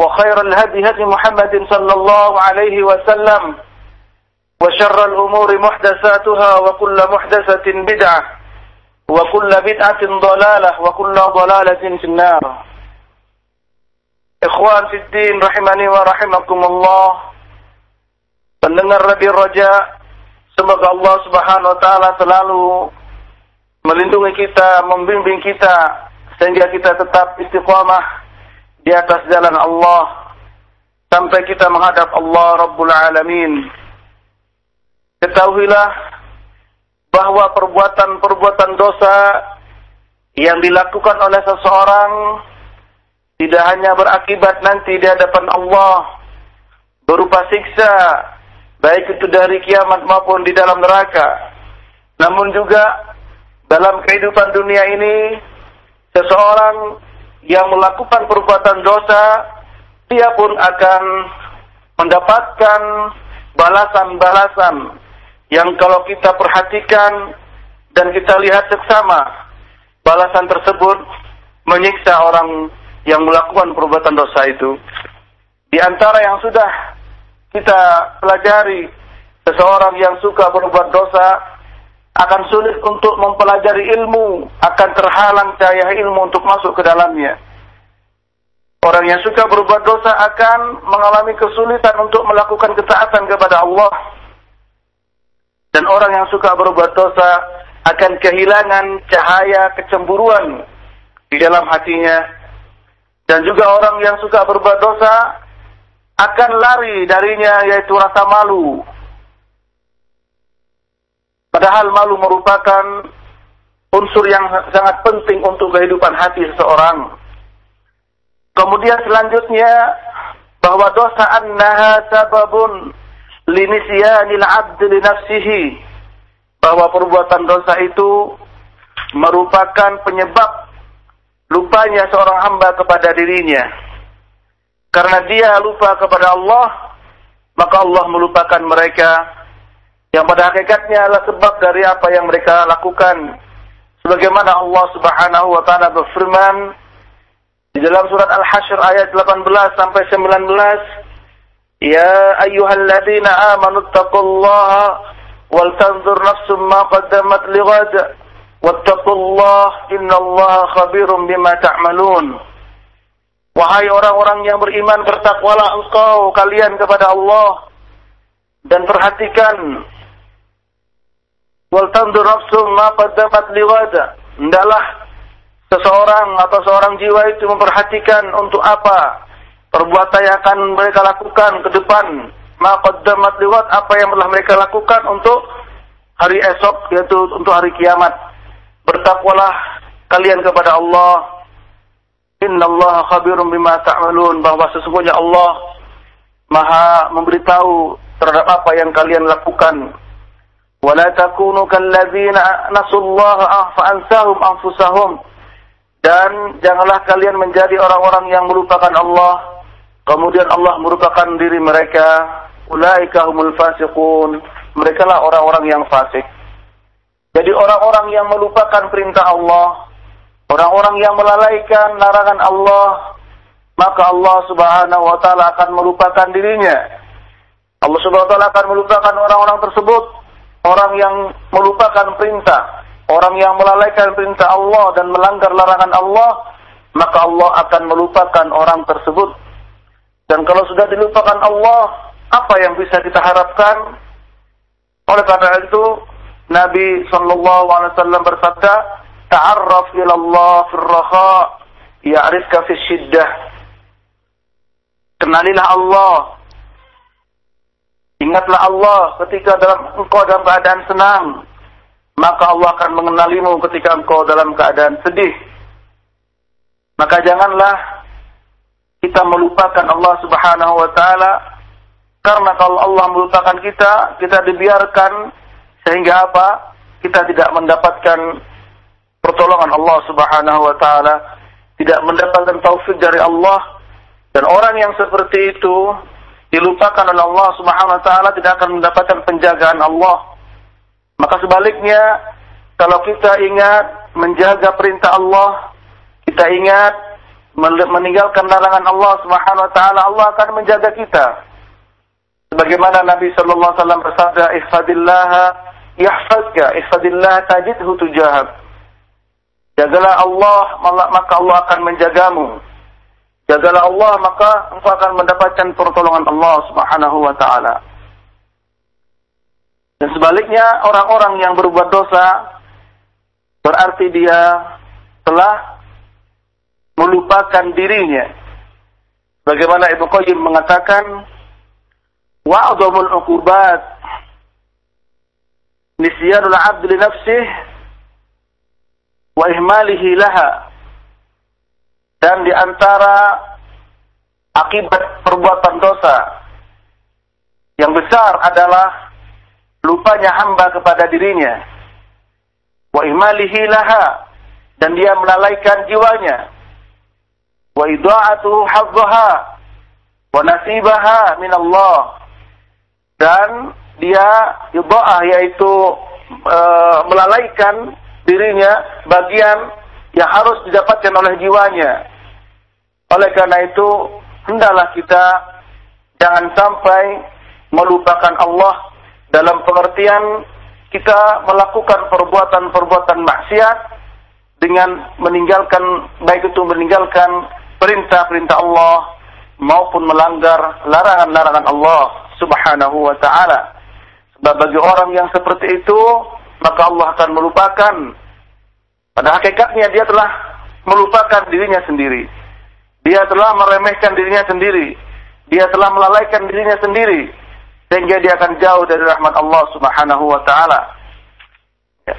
وخير الهدي هدي محمد صلى الله عليه وسلم وشر الأمور محدثاتها وكل محدثة بدعة وكل بدعة ضلالة وكل ضلالة في النار. إخوان في الدين رحمني ورحمكم الله pendengar Rabi Raja semoga Allah subhanahu wa ta'ala selalu melindungi kita, membimbing kita sehingga kita tetap istiqamah Di atas jalan Allah Sampai kita menghadap Allah Rabbul Alamin. Ketahuilah bahwa perbuatan-perbuatan dosa yang dilakukan oleh seseorang tidak hanya berakibat nanti di hadapan Allah berupa siksa baik itu dari kiamat maupun di dalam neraka. Namun juga dalam kehidupan dunia ini seseorang yang melakukan perbuatan dosa dia pun akan mendapatkan balasan-balasan yang kalau kita perhatikan dan kita lihat seksama balasan tersebut menyiksa orang yang melakukan perbuatan dosa itu. Di antara yang sudah kita pelajari, seseorang yang suka berbuat dosa akan sulit untuk mempelajari ilmu, akan terhalang cahaya ilmu untuk masuk ke dalamnya. Orang yang suka berbuat dosa akan mengalami kesulitan untuk melakukan ketaatan kepada Allah. Dan orang yang suka berbuat dosa akan kehilangan cahaya kecemburuan di dalam hatinya dan juga orang yang suka berbuat dosa akan lari darinya yaitu rasa malu. Padahal malu merupakan unsur yang sangat penting untuk kehidupan hati seseorang. Kemudian selanjutnya bahwa dosa annaha sababun linisyanil abd li nafsihi. Bahwa perbuatan dosa itu merupakan penyebab lupanya seorang hamba kepada dirinya. Karena dia lupa kepada Allah, maka Allah melupakan mereka yang pada hakikatnya adalah sebab dari apa yang mereka lakukan. Sebagaimana Allah Subhanahu wa taala berfirman di dalam surat Al-Hasyr ayat 18 sampai 19, "Ya ayyuhalladzina amanu taqullaha wal tanzur nafsum ma qaddamat lighad." Wattaqullah Allah, innallaha khabirum bima ta'malun. Wahai orang-orang yang beriman, bertakwalah engkau kalian kepada Allah dan perhatikan wal tandur nafsum ma qaddamat liwada. Hendaklah seseorang atau seorang jiwa itu memperhatikan untuk apa perbuatan yang akan mereka lakukan ke depan. Ma qaddamat liwad apa yang telah mereka lakukan untuk hari esok yaitu untuk hari kiamat bertakwalah kalian kepada Allah. Inna Allah khabirun bima ta'malun bahwa sesungguhnya Allah Maha memberitahu terhadap apa yang kalian lakukan. Wala takunu kalladzina nasullaha fa ansahum anfusahum. Dan janganlah kalian menjadi orang-orang yang melupakan Allah kemudian Allah merupakan diri mereka ulaika humul fasiqun. Mereka lah orang-orang yang fasik. Jadi orang-orang yang melupakan perintah Allah, orang-orang yang melalaikan larangan Allah, maka Allah Subhanahu wa taala akan melupakan dirinya. Allah Subhanahu wa taala akan melupakan orang-orang tersebut, orang yang melupakan perintah, orang yang melalaikan perintah Allah dan melanggar larangan Allah, maka Allah akan melupakan orang tersebut. Dan kalau sudah dilupakan Allah, apa yang bisa kita harapkan? Oleh karena itu, Nabi Shallallahu Alaihi Wasallam bersabda, "Ta'arraf ila Allah fil raha, ya'rifka fi syiddah." Kenalilah Allah. Ingatlah Allah ketika dalam engkau dalam keadaan senang, maka Allah akan mengenalimu ketika engkau dalam keadaan sedih. Maka janganlah kita melupakan Allah Subhanahu wa taala karena kalau Allah melupakan kita, kita dibiarkan sehingga apa? Kita tidak mendapatkan pertolongan Allah Subhanahu wa taala, tidak mendapatkan taufik dari Allah dan orang yang seperti itu dilupakan oleh Allah Subhanahu wa taala tidak akan mendapatkan penjagaan Allah. Maka sebaliknya, kalau kita ingat menjaga perintah Allah, kita ingat meninggalkan larangan Allah Subhanahu wa taala, Allah akan menjaga kita. Sebagaimana Nabi sallallahu alaihi wasallam bersabda, "Ihfadillah yahfazka, ihfadillah tajidhu tujahak." Jagalah Allah, maka Allah akan menjagamu. Jagalah Allah maka engkau akan mendapatkan pertolongan Allah Subhanahu wa taala. Dan sebaliknya orang-orang yang berbuat dosa berarti dia telah melupakan dirinya. Bagaimana Ibnu Qayyim mengatakan wa'dhamul uqubat nisyanul 'abd li nafsihi wa ihmalihi laha dan di antara akibat perbuatan dosa yang besar adalah lupanya hamba kepada dirinya. Wa ihmalihi laha dan dia melalaikan jiwanya. Wa idha'atu hadzaha wa nasibaha min Allah dan dia ibaah yaitu e, melalaikan dirinya bagian yang harus didapatkan oleh jiwanya. Oleh karena itu, hendaklah kita jangan sampai melupakan Allah dalam pengertian kita melakukan perbuatan-perbuatan maksiat dengan meninggalkan baik itu meninggalkan perintah-perintah Allah maupun melanggar larangan-larangan Allah subhanahu wa ta'ala. Sebab bagi orang yang seperti itu, maka Allah akan melupakan. Pada hakikatnya dia telah melupakan dirinya sendiri. Dia telah meremehkan dirinya sendiri. Dia telah melalaikan dirinya sendiri. Sehingga dia akan jauh dari rahmat Allah subhanahu wa ta'ala. Ya.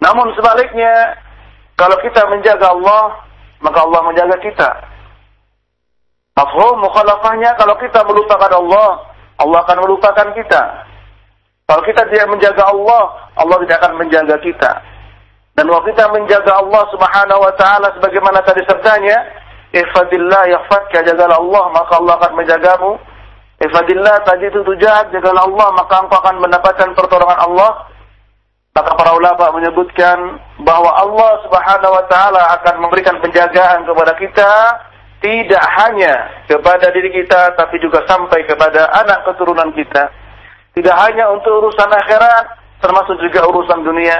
Namun sebaliknya, kalau kita menjaga Allah, maka Allah menjaga kita. Mafhum mukhalafahnya kalau kita melupakan Allah, Allah akan melupakan kita. Kalau kita tidak menjaga Allah, Allah tidak akan menjaga kita. Dan waktu kita menjaga Allah Subhanahu wa taala sebagaimana tadi sabdanya, "Ihfadillah yahfadka," jagalah Allah maka Allah akan menjagamu. "Ihfadillah tajidu tujahak," jagalah Allah maka engkau akan mendapatkan pertolongan Allah. Maka para ulama menyebutkan bahwa Allah Subhanahu wa taala akan memberikan penjagaan kepada kita tidak hanya kepada diri kita tapi juga sampai kepada anak keturunan kita. Tidak hanya untuk urusan akhirat termasuk juga urusan dunia.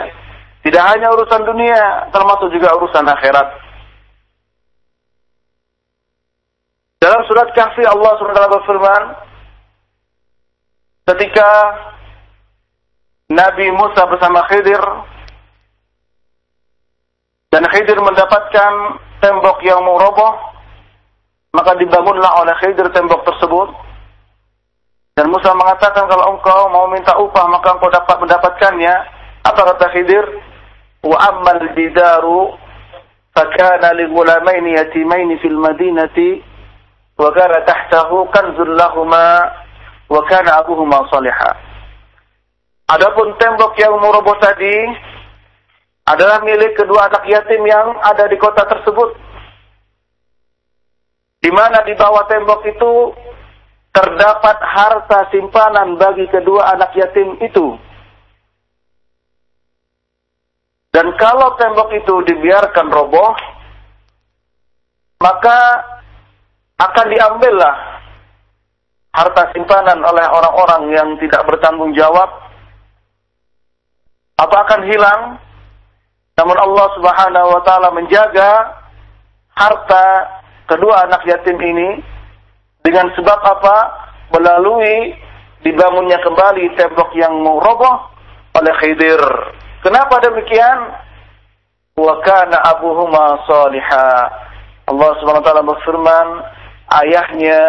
Tidak hanya urusan dunia termasuk juga urusan akhirat. Dalam surat Kahfi Allah SWT berfirman ketika Nabi Musa bersama Khidir dan Khidir mendapatkan tembok yang mau roboh maka dibangunlah oleh Khidir tembok tersebut. Dan Musa mengatakan kalau engkau mau minta upah maka engkau dapat mendapatkannya. Apa kata Khidir? Wa ammal bidaru fakana li yatimaini fil madinati wa kana tahtahu kanzul lahuma wa kana. Adapun tembok yang meroboh tadi adalah milik kedua anak yatim yang ada di kota tersebut di mana di bawah tembok itu terdapat harta simpanan bagi kedua anak yatim itu. Dan kalau tembok itu dibiarkan roboh, maka akan diambillah harta simpanan oleh orang-orang yang tidak bertanggung jawab atau akan hilang. Namun Allah Subhanahu wa taala menjaga harta kedua anak yatim ini dengan sebab apa? Melalui dibangunnya kembali tembok yang roboh oleh Khidir. Kenapa demikian? Wa kana abuhuma salihah. Allah Subhanahu wa taala berfirman, ayahnya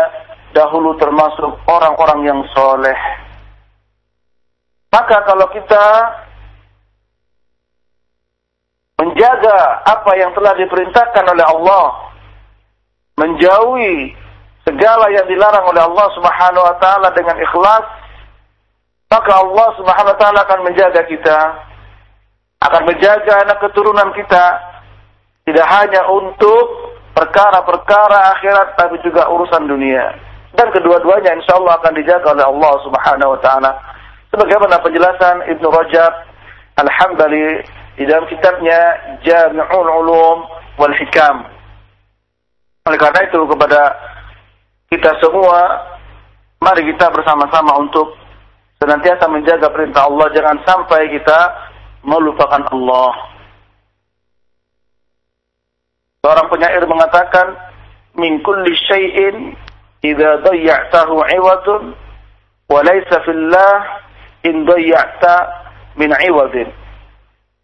dahulu termasuk orang-orang yang soleh. Maka kalau kita menjaga apa yang telah diperintahkan oleh Allah, menjauhi segala yang dilarang oleh Allah Subhanahu wa taala dengan ikhlas, maka Allah Subhanahu wa taala akan menjaga kita, akan menjaga anak keturunan kita tidak hanya untuk perkara-perkara akhirat tapi juga urusan dunia. Dan kedua-duanya insya Allah akan dijaga oleh Allah Subhanahu wa taala. Sebagaimana penjelasan Ibnu Rajab Al-Hambali di dalam kitabnya Jami'ul Ulum wal Hikam. Oleh karena itu kepada kita semua mari kita bersama-sama untuk senantiasa menjaga perintah Allah jangan sampai kita melupakan Allah. Seorang penyair mengatakan min kulli syai'in idza dayya'tahu 'iwadun wa laysa fillah in dayya'ta min 'iwadin.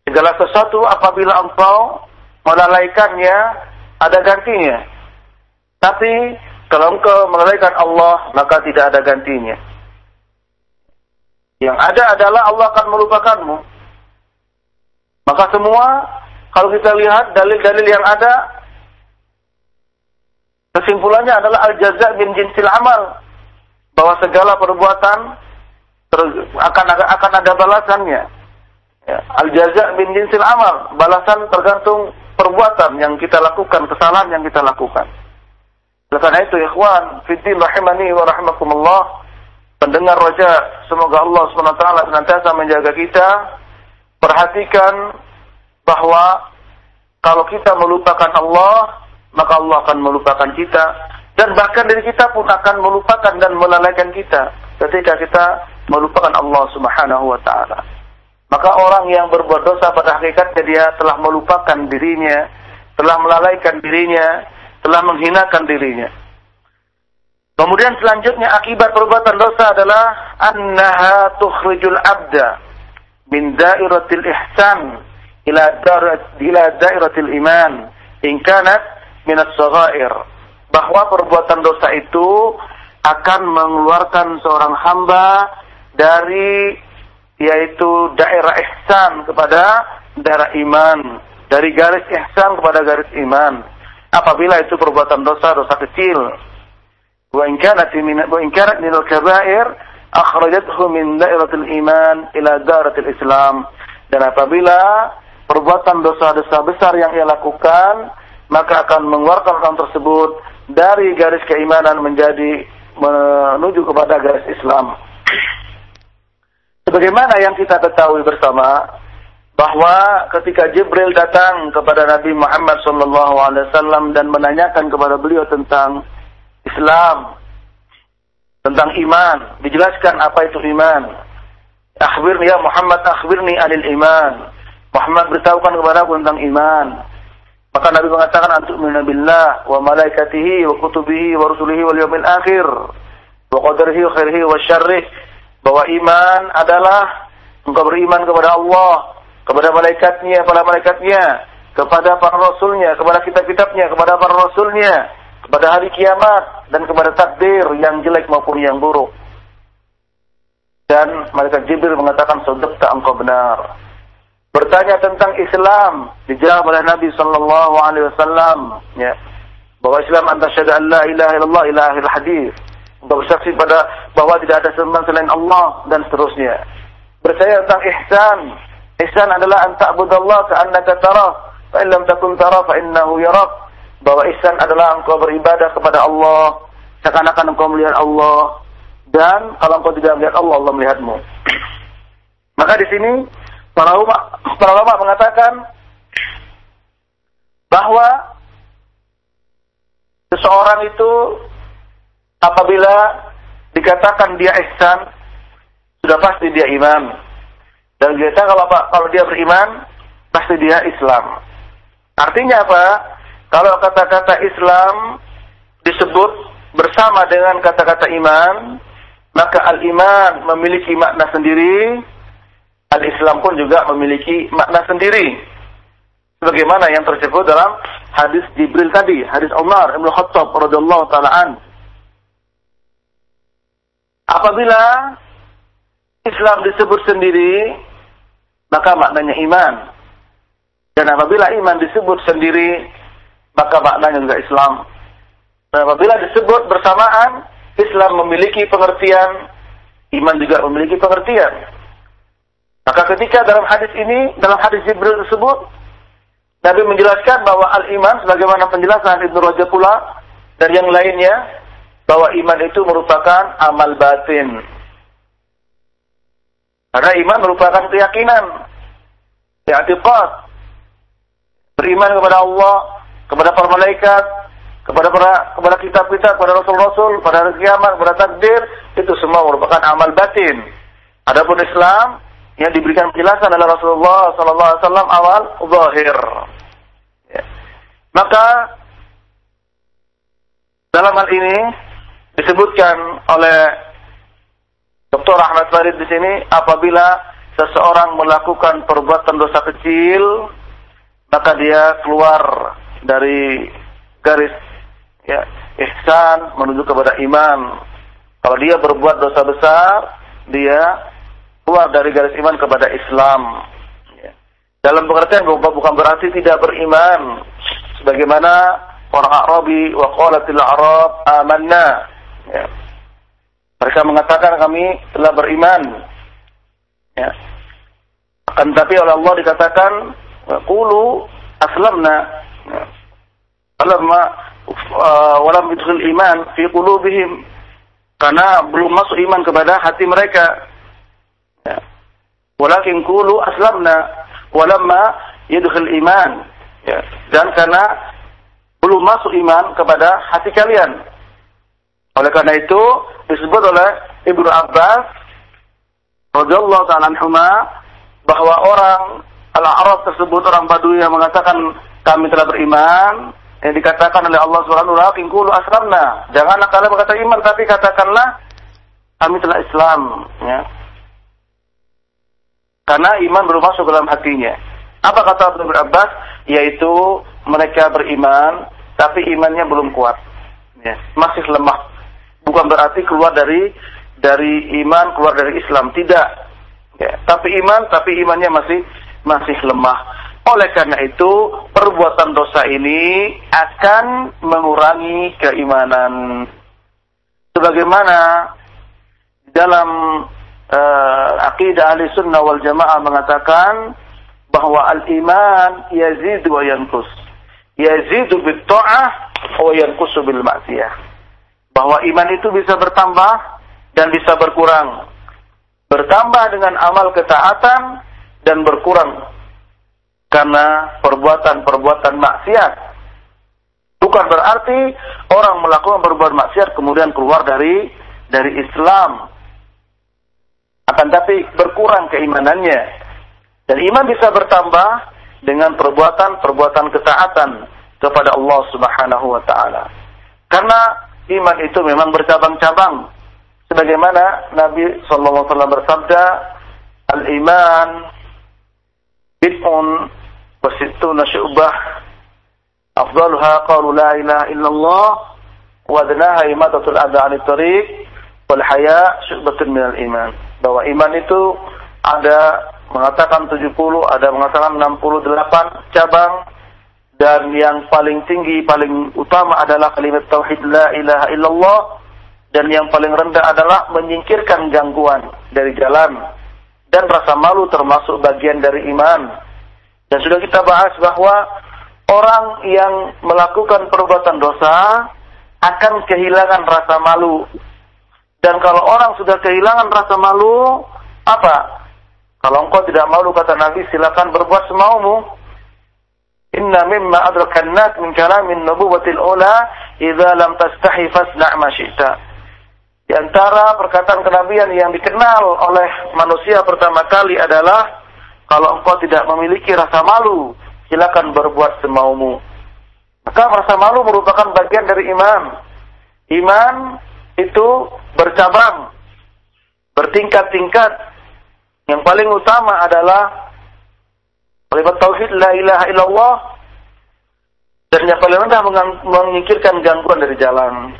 Segala sesuatu apabila engkau melalaikannya ada gantinya. Tapi kalau engkau melalaikan Allah, maka tidak ada gantinya. Yang ada adalah Allah akan melupakanmu. Maka semua, kalau kita lihat dalil-dalil yang ada, kesimpulannya adalah al-jaza bin jinsil amal. Bahwa segala perbuatan akan akan ada balasannya. Ya, al-jaza bin jinsil amal. Balasan tergantung perbuatan yang kita lakukan, kesalahan yang kita lakukan. Oleh karena itu, ikhwan, fiddin rahimani wa rahimakumullah, pendengar raja, semoga Allah SWT senantiasa menjaga kita, perhatikan bahwa kalau kita melupakan Allah, maka Allah akan melupakan kita. Dan bahkan diri kita pun akan melupakan dan melalaikan kita ketika kita melupakan Allah Subhanahu wa taala. Maka orang yang berbuat dosa pada hakikatnya dia telah melupakan dirinya, telah melalaikan dirinya, telah menghinakan dirinya. Kemudian selanjutnya akibat perbuatan dosa adalah annaha tukhrijul abda min dairatil ihsan ila ila dairatil iman in kanat min as-saghair bahwa perbuatan dosa itu akan mengeluarkan seorang hamba dari yaitu daerah ihsan kepada daerah iman dari garis ihsan kepada garis iman. Apabila itu perbuatan dosa dosa kecil. Wa in kanat min wa in kanat min al-kaba'ir akhrajathu min dairatil iman ila dairatil islam. Dan apabila perbuatan dosa-dosa besar yang ia lakukan maka akan mengeluarkan orang tersebut dari garis keimanan menjadi menuju kepada garis Islam. Sebagaimana yang kita ketahui bersama, bahwa ketika Jibril datang kepada Nabi Muhammad SAW dan menanyakan kepada beliau tentang Islam, tentang iman, dijelaskan apa itu iman. Akhbirni ya Muhammad, akhbirni anil iman. Muhammad beritahukan kepada aku tentang iman. Maka Nabi mengatakan antuk billah wa malaikatihi wa kutubihi wa rusulihi wal yawmil akhir wa qadarihi wa khairihi wa syarrih bahwa iman adalah engkau beriman kepada Allah kepada malaikatnya, para malaikatnya, kepada para rasulnya, kepada kitab-kitabnya, kepada para rasulnya, kepada hari kiamat, dan kepada takdir yang jelek maupun yang buruk. Dan malaikat Jibril mengatakan, tak engkau benar. Bertanya tentang Islam, dijawab oleh Nabi Sallallahu Alaihi Wasallam, ya, bahwa Islam anta syahada an la ilaha illallah ila akhir hadis. Untuk bersaksi pada bahwa tidak ada sembahan selain Allah dan seterusnya. Bertanya tentang ihsan, Ihsan adalah an ta'budallah ka'annaka tarah, fa in lam takun tarah fa innahu yarak. Bahwa ihsan adalah engkau beribadah kepada Allah seakan-akan engkau melihat Allah dan kalau engkau tidak melihat Allah, Allah melihatmu. Maka di sini para ulama, para ulama mengatakan bahwa seseorang itu apabila dikatakan dia ihsan sudah pasti dia iman dan biasa kalau kalau dia beriman pasti dia Islam. Artinya apa? Kalau kata-kata Islam disebut bersama dengan kata-kata iman, maka al-iman memiliki makna sendiri, al-Islam pun juga memiliki makna sendiri. Sebagaimana yang tersebut dalam hadis Jibril tadi, hadis Umar Ibn Khattab radhiyallahu taala an. Apabila Islam disebut sendiri, maka maknanya iman. Dan apabila iman disebut sendiri, maka maknanya juga Islam. Dan apabila disebut bersamaan, Islam memiliki pengertian, iman juga memiliki pengertian. Maka ketika dalam hadis ini, dalam hadis Jibril tersebut, Nabi menjelaskan bahwa al-iman, sebagaimana penjelasan Ibnu Rajab pula, dan yang lainnya, bahwa iman itu merupakan amal batin. Karena iman merupakan keyakinan, i'tiqad, beriman kepada Allah, kepada para malaikat, kepada para kepada kitab-kitab, kepada rasul-rasul, pada hari kiamat, kepada takdir, itu semua merupakan amal batin. Adapun Islam yang diberikan penjelasan oleh Rasulullah sallallahu alaihi wasallam awal zahir. Ya. Maka dalam hal ini disebutkan oleh Dr. Ahmad Farid di sini apabila seseorang melakukan perbuatan dosa kecil maka dia keluar dari garis ya ihsan menuju kepada iman. Kalau dia berbuat dosa besar, dia keluar dari garis iman kepada Islam. Ya. Dalam pengertian bukan berarti tidak beriman. Sebagaimana orang Arabi wa qalatil Arab amanna. Ya. Mereka mengatakan kami telah beriman. Ya. Akan tapi oleh Allah dikatakan Qulu aslamna. Falamma uh, walam yadkhul iman fi qulubihim karena belum masuk iman kepada hati mereka. Walakin qulu aslamna walamma yadkhul iman. Ya. Dan karena belum masuk iman kepada hati kalian. Oleh karena itu disebut oleh Ibnu Abbas radhiyallahu ta'ala bahwa orang Al-Arab tersebut orang Badui yang mengatakan kami telah beriman yang dikatakan oleh Allah Subhanahu wa taala aslamna. Janganlah kalian berkata iman tapi katakanlah kami telah Islam ya. Karena iman belum masuk dalam hatinya. Apa kata Ibnu Abbas? Yaitu mereka beriman tapi imannya belum kuat. Ya, masih lemah. Bukan berarti keluar dari dari iman, keluar dari Islam, tidak. Ya, tapi iman tapi imannya masih masih lemah. Oleh karena itu, perbuatan dosa ini akan mengurangi keimanan. Sebagaimana dalam uh, akidah ahli sunnah wal jamaah mengatakan bahwa al-iman yazidu wa yankus. Yazidu bil ta'ah wa yankusu bil maksiyah. Bahwa iman itu bisa bertambah dan bisa berkurang. Bertambah dengan amal ketaatan dan berkurang karena perbuatan-perbuatan maksiat. Bukan berarti orang melakukan perbuatan maksiat kemudian keluar dari dari Islam. Akan tapi berkurang keimanannya. Dan iman bisa bertambah dengan perbuatan-perbuatan ketaatan kepada Allah Subhanahu wa taala. Karena iman itu memang bercabang-cabang. Sebagaimana Nabi sallallahu alaihi wasallam bersabda, "Al-iman bid'un wa sittuna syu'bah afdaluha qalu la ilaha illallah wa adnaha imatatul adha 'anil tariq wal haya syu'batun minal iman bahwa iman itu ada mengatakan 70 ada mengatakan 68 cabang dan yang paling tinggi paling utama adalah kalimat tauhid la ilaha illallah dan yang paling rendah adalah menyingkirkan gangguan dari jalan dan rasa malu termasuk bagian dari iman. Dan sudah kita bahas bahwa orang yang melakukan perbuatan dosa akan kehilangan rasa malu. Dan kalau orang sudah kehilangan rasa malu, apa? Kalau engkau tidak malu kata Nabi, silakan berbuat semaumu. Inna mimma adrakan nas min kalamin nubuwatil ula idza lam tastahi fasna' ma. Di antara perkataan kenabian yang dikenal oleh manusia pertama kali adalah kalau engkau tidak memiliki rasa malu, silakan berbuat semaumu. Maka rasa malu merupakan bagian dari iman. Iman itu bercabang, bertingkat-tingkat. Yang paling utama adalah Kalimat tauhid la ilaha illallah dan yang paling rendah menyingkirkan gangguan dari jalan.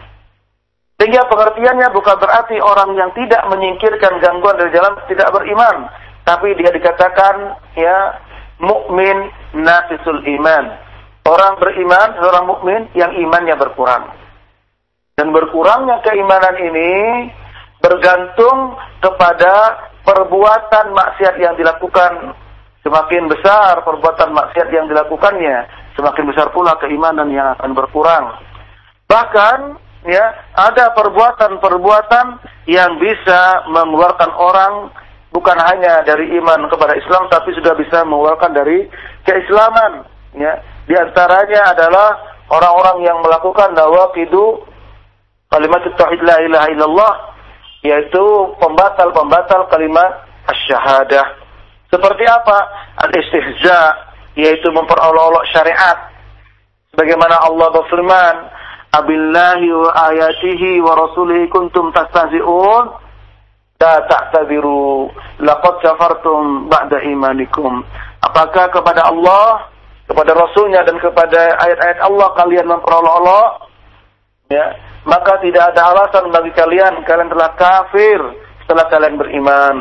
Sehingga pengertiannya bukan berarti orang yang tidak menyingkirkan gangguan dari jalan tidak beriman, tapi dia dikatakan ya mukmin nafisul iman. Orang beriman, seorang mukmin yang imannya berkurang. Dan berkurangnya keimanan ini bergantung kepada perbuatan maksiat yang dilakukan Semakin besar perbuatan maksiat yang dilakukannya, semakin besar pula keimanan yang akan berkurang. Bahkan, ya, ada perbuatan-perbuatan yang bisa mengeluarkan orang bukan hanya dari iman kepada Islam, tapi sudah bisa mengeluarkan dari keislaman. Ya, di antaranya adalah orang-orang yang melakukan nawaqidu kalimat tauhid la ilaha illallah, yaitu pembatal-pembatal kalimat asy-syahadah. Seperti apa? Al-istihza, yaitu memperolok-olok syariat. Sebagaimana Allah berfirman, Abillahi wa ayatihi wa rasulihi kuntum tastahzi'un, la ta'tadiru, laqad kafartum ba'da imanikum. Apakah kepada Allah, kepada Rasulnya dan kepada ayat-ayat Allah kalian memperolok-olok? Ya, maka tidak ada alasan bagi kalian, kalian telah kafir setelah kalian beriman.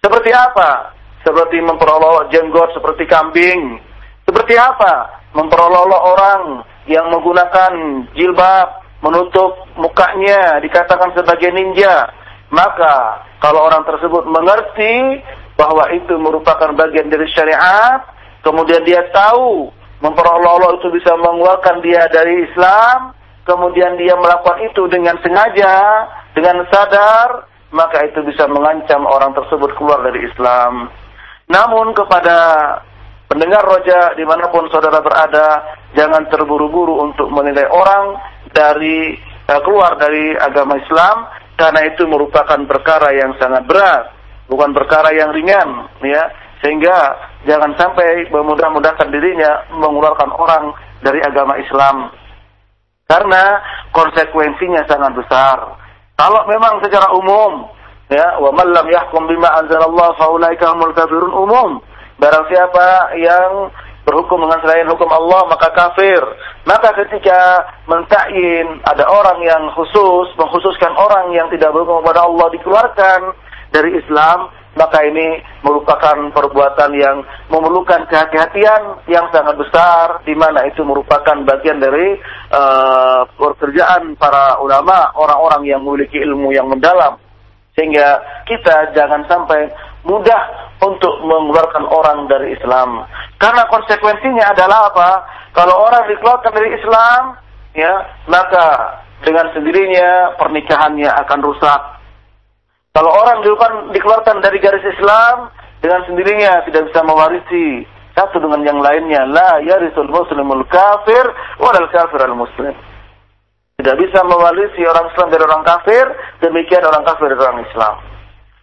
Seperti apa? seperti memperolok jenggot seperti kambing. Seperti apa? Memperolok orang yang menggunakan jilbab menutup mukanya dikatakan sebagai ninja. Maka kalau orang tersebut mengerti bahwa itu merupakan bagian dari syariat, kemudian dia tahu memperolok itu bisa mengeluarkan dia dari Islam, kemudian dia melakukan itu dengan sengaja, dengan sadar, maka itu bisa mengancam orang tersebut keluar dari Islam. Namun kepada pendengar roja di mana pun saudara berada, jangan terburu-buru untuk menilai orang dari uh, keluar dari agama Islam karena itu merupakan perkara yang sangat berat, bukan perkara yang ringan, ya. Sehingga jangan sampai memudah-mudahkan dirinya mengeluarkan orang dari agama Islam. Karena konsekuensinya sangat besar. Kalau memang secara umum ya wa man lam yahkum bima anzalallah faulaika humul umum barang siapa yang berhukum dengan selain hukum Allah maka kafir maka ketika mentakyin ada orang yang khusus mengkhususkan orang yang tidak berhukum kepada Allah dikeluarkan dari Islam maka ini merupakan perbuatan yang memerlukan kehati-hatian yang sangat besar di mana itu merupakan bagian dari uh, pekerjaan para ulama orang-orang yang memiliki ilmu yang mendalam sehingga kita jangan sampai mudah untuk mengeluarkan orang dari Islam. Karena konsekuensinya adalah apa? Kalau orang dikeluarkan dari Islam, ya, maka dengan sendirinya pernikahannya akan rusak. Kalau orang dikeluarkan dari garis Islam, dengan sendirinya tidak bisa mewarisi satu dengan yang lainnya. La yarisul muslimul kafir walal kafir al muslim. Tidak bisa mewarisi orang Islam dari orang kafir, demikian orang kafir dari orang Islam.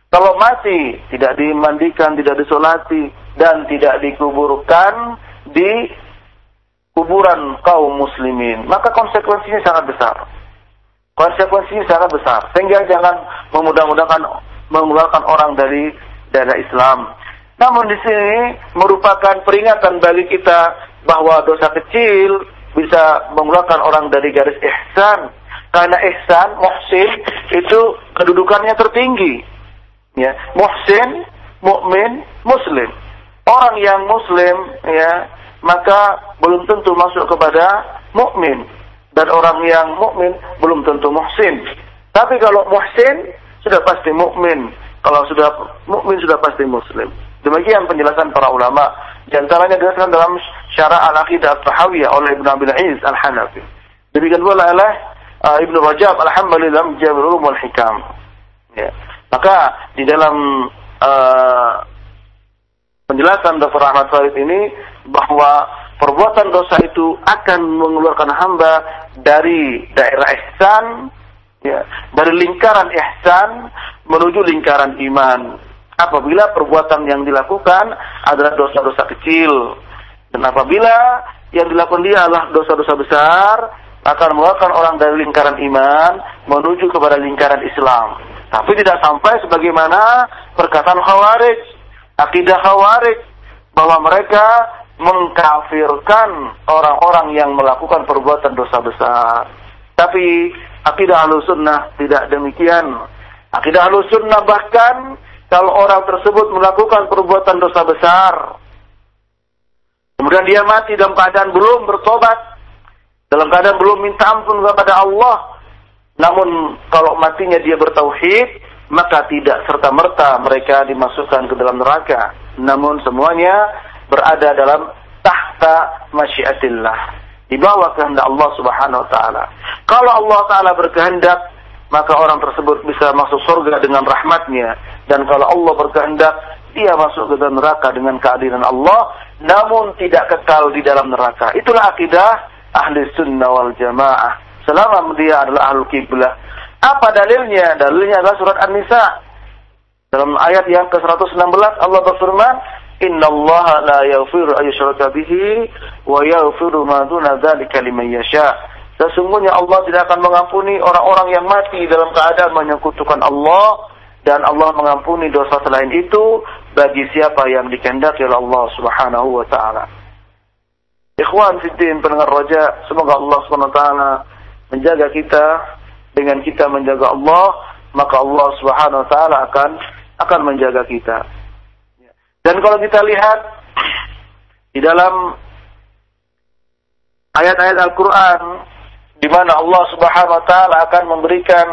Kalau mati, tidak dimandikan, tidak disolati, dan tidak dikuburkan di kuburan kaum muslimin, maka konsekuensinya sangat besar. Konsekuensinya sangat besar. Sehingga jangan memudah-mudahkan mengeluarkan orang dari daerah Islam. Namun di sini merupakan peringatan bagi kita bahwa dosa kecil bisa mengeluarkan orang dari garis ihsan. Karena ihsan, muhsin itu kedudukannya tertinggi. Ya, muhsin, mukmin, muslim. Orang yang muslim ya, maka belum tentu masuk kepada mukmin dan orang yang mukmin belum tentu muhsin. Tapi kalau muhsin sudah pasti mukmin. Kalau sudah mukmin sudah pasti muslim. Demikian penjelasan para ulama. Di antaranya dijelaskan dalam syarah al-aqidah al-tahawiyah oleh Ibn Abil Aziz al-Hanafi. Demikian pula oleh uh, Ibnu Rajab Ulum wal Hikam. Ya. Maka di dalam uh, penjelasan Dr. Ahmad Farid ini bahwa perbuatan dosa itu akan mengeluarkan hamba dari daerah ihsan ya, dari lingkaran ihsan menuju lingkaran iman. Apabila perbuatan yang dilakukan adalah dosa-dosa kecil dan apabila yang dilakukan dia adalah dosa-dosa besar, akan mengeluarkan orang dari lingkaran iman menuju kepada lingkaran Islam. Tapi tidak sampai sebagaimana perkataan Khawarij, akidah Khawarij bahwa mereka mengkafirkan orang-orang yang melakukan perbuatan dosa besar. Tapi akidah Ahlussunnah tidak demikian. Akidah Ahlussunnah bahkan kalau orang tersebut melakukan perbuatan dosa besar, kemudian dia mati dalam keadaan belum bertobat, dalam keadaan belum minta ampun kepada Allah, namun kalau matinya dia bertauhid, maka tidak serta-merta mereka dimasukkan ke dalam neraka. Namun semuanya berada dalam tahta masyiatillah. Di bawah kehendak Allah Subhanahu wa taala. Kalau Allah taala berkehendak, maka orang tersebut bisa masuk surga dengan rahmatnya dan kalau Allah berkehendak dia masuk ke dalam neraka dengan keadilan Allah namun tidak kekal di dalam neraka. Itulah akidah ahli sunnah wal jamaah. Selama dia adalah ahlu kiblah. Apa dalilnya? Dalilnya adalah surat An-Nisa. Dalam ayat yang ke-116 Allah berfirman, Inna Allah la yaghfiru ayyushraka bihi wa yaghfiru ma duna dzalika liman yasha. Sesungguhnya Allah tidak akan mengampuni orang-orang yang mati dalam keadaan menyekutukan Allah dan Allah mengampuni dosa selain itu bagi siapa yang dikehendaki oleh Allah Subhanahu wa taala. Ikhwan fiddin pendengar raja, semoga Allah Subhanahu wa taala menjaga kita dengan kita menjaga Allah, maka Allah Subhanahu wa taala akan akan menjaga kita. Dan kalau kita lihat di dalam ayat-ayat Al-Quran, di mana Allah Subhanahu Wa Taala akan memberikan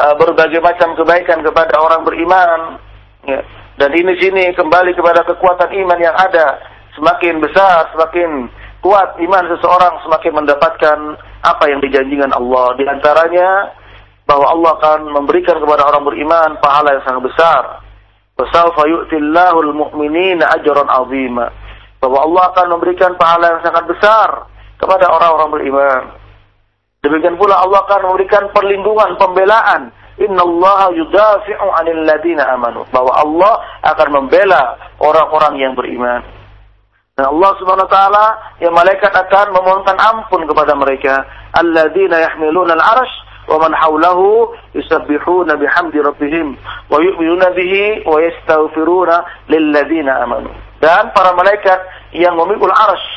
uh, berbagai macam kebaikan kepada orang beriman, ya. dan ini sini kembali kepada kekuatan iman yang ada, semakin besar, semakin kuat iman seseorang, semakin mendapatkan apa yang dijanjikan Allah. Di antaranya bahwa Allah akan memberikan kepada orang beriman pahala yang sangat besar. Wasawfa yu'tillahu al-mu'minina ajran 'azima. Bahwa Allah akan memberikan pahala yang sangat besar kepada orang-orang beriman. Demikian pula Allah akan memberikan perlindungan, pembelaan. Innallaha yudafi'u 'anil ladina amanu. Bahwa Allah akan membela orang-orang yang beriman. Dan Allah Subhanahu wa taala yang malaikat akan memohonkan ampun kepada mereka. Alladzina yahmiluna al-'arsy ومن حوله يسبحون بحمد ربهم ويؤمنون به ويستغفرون للذين آمنوا dan para malaikat yang memikul arsh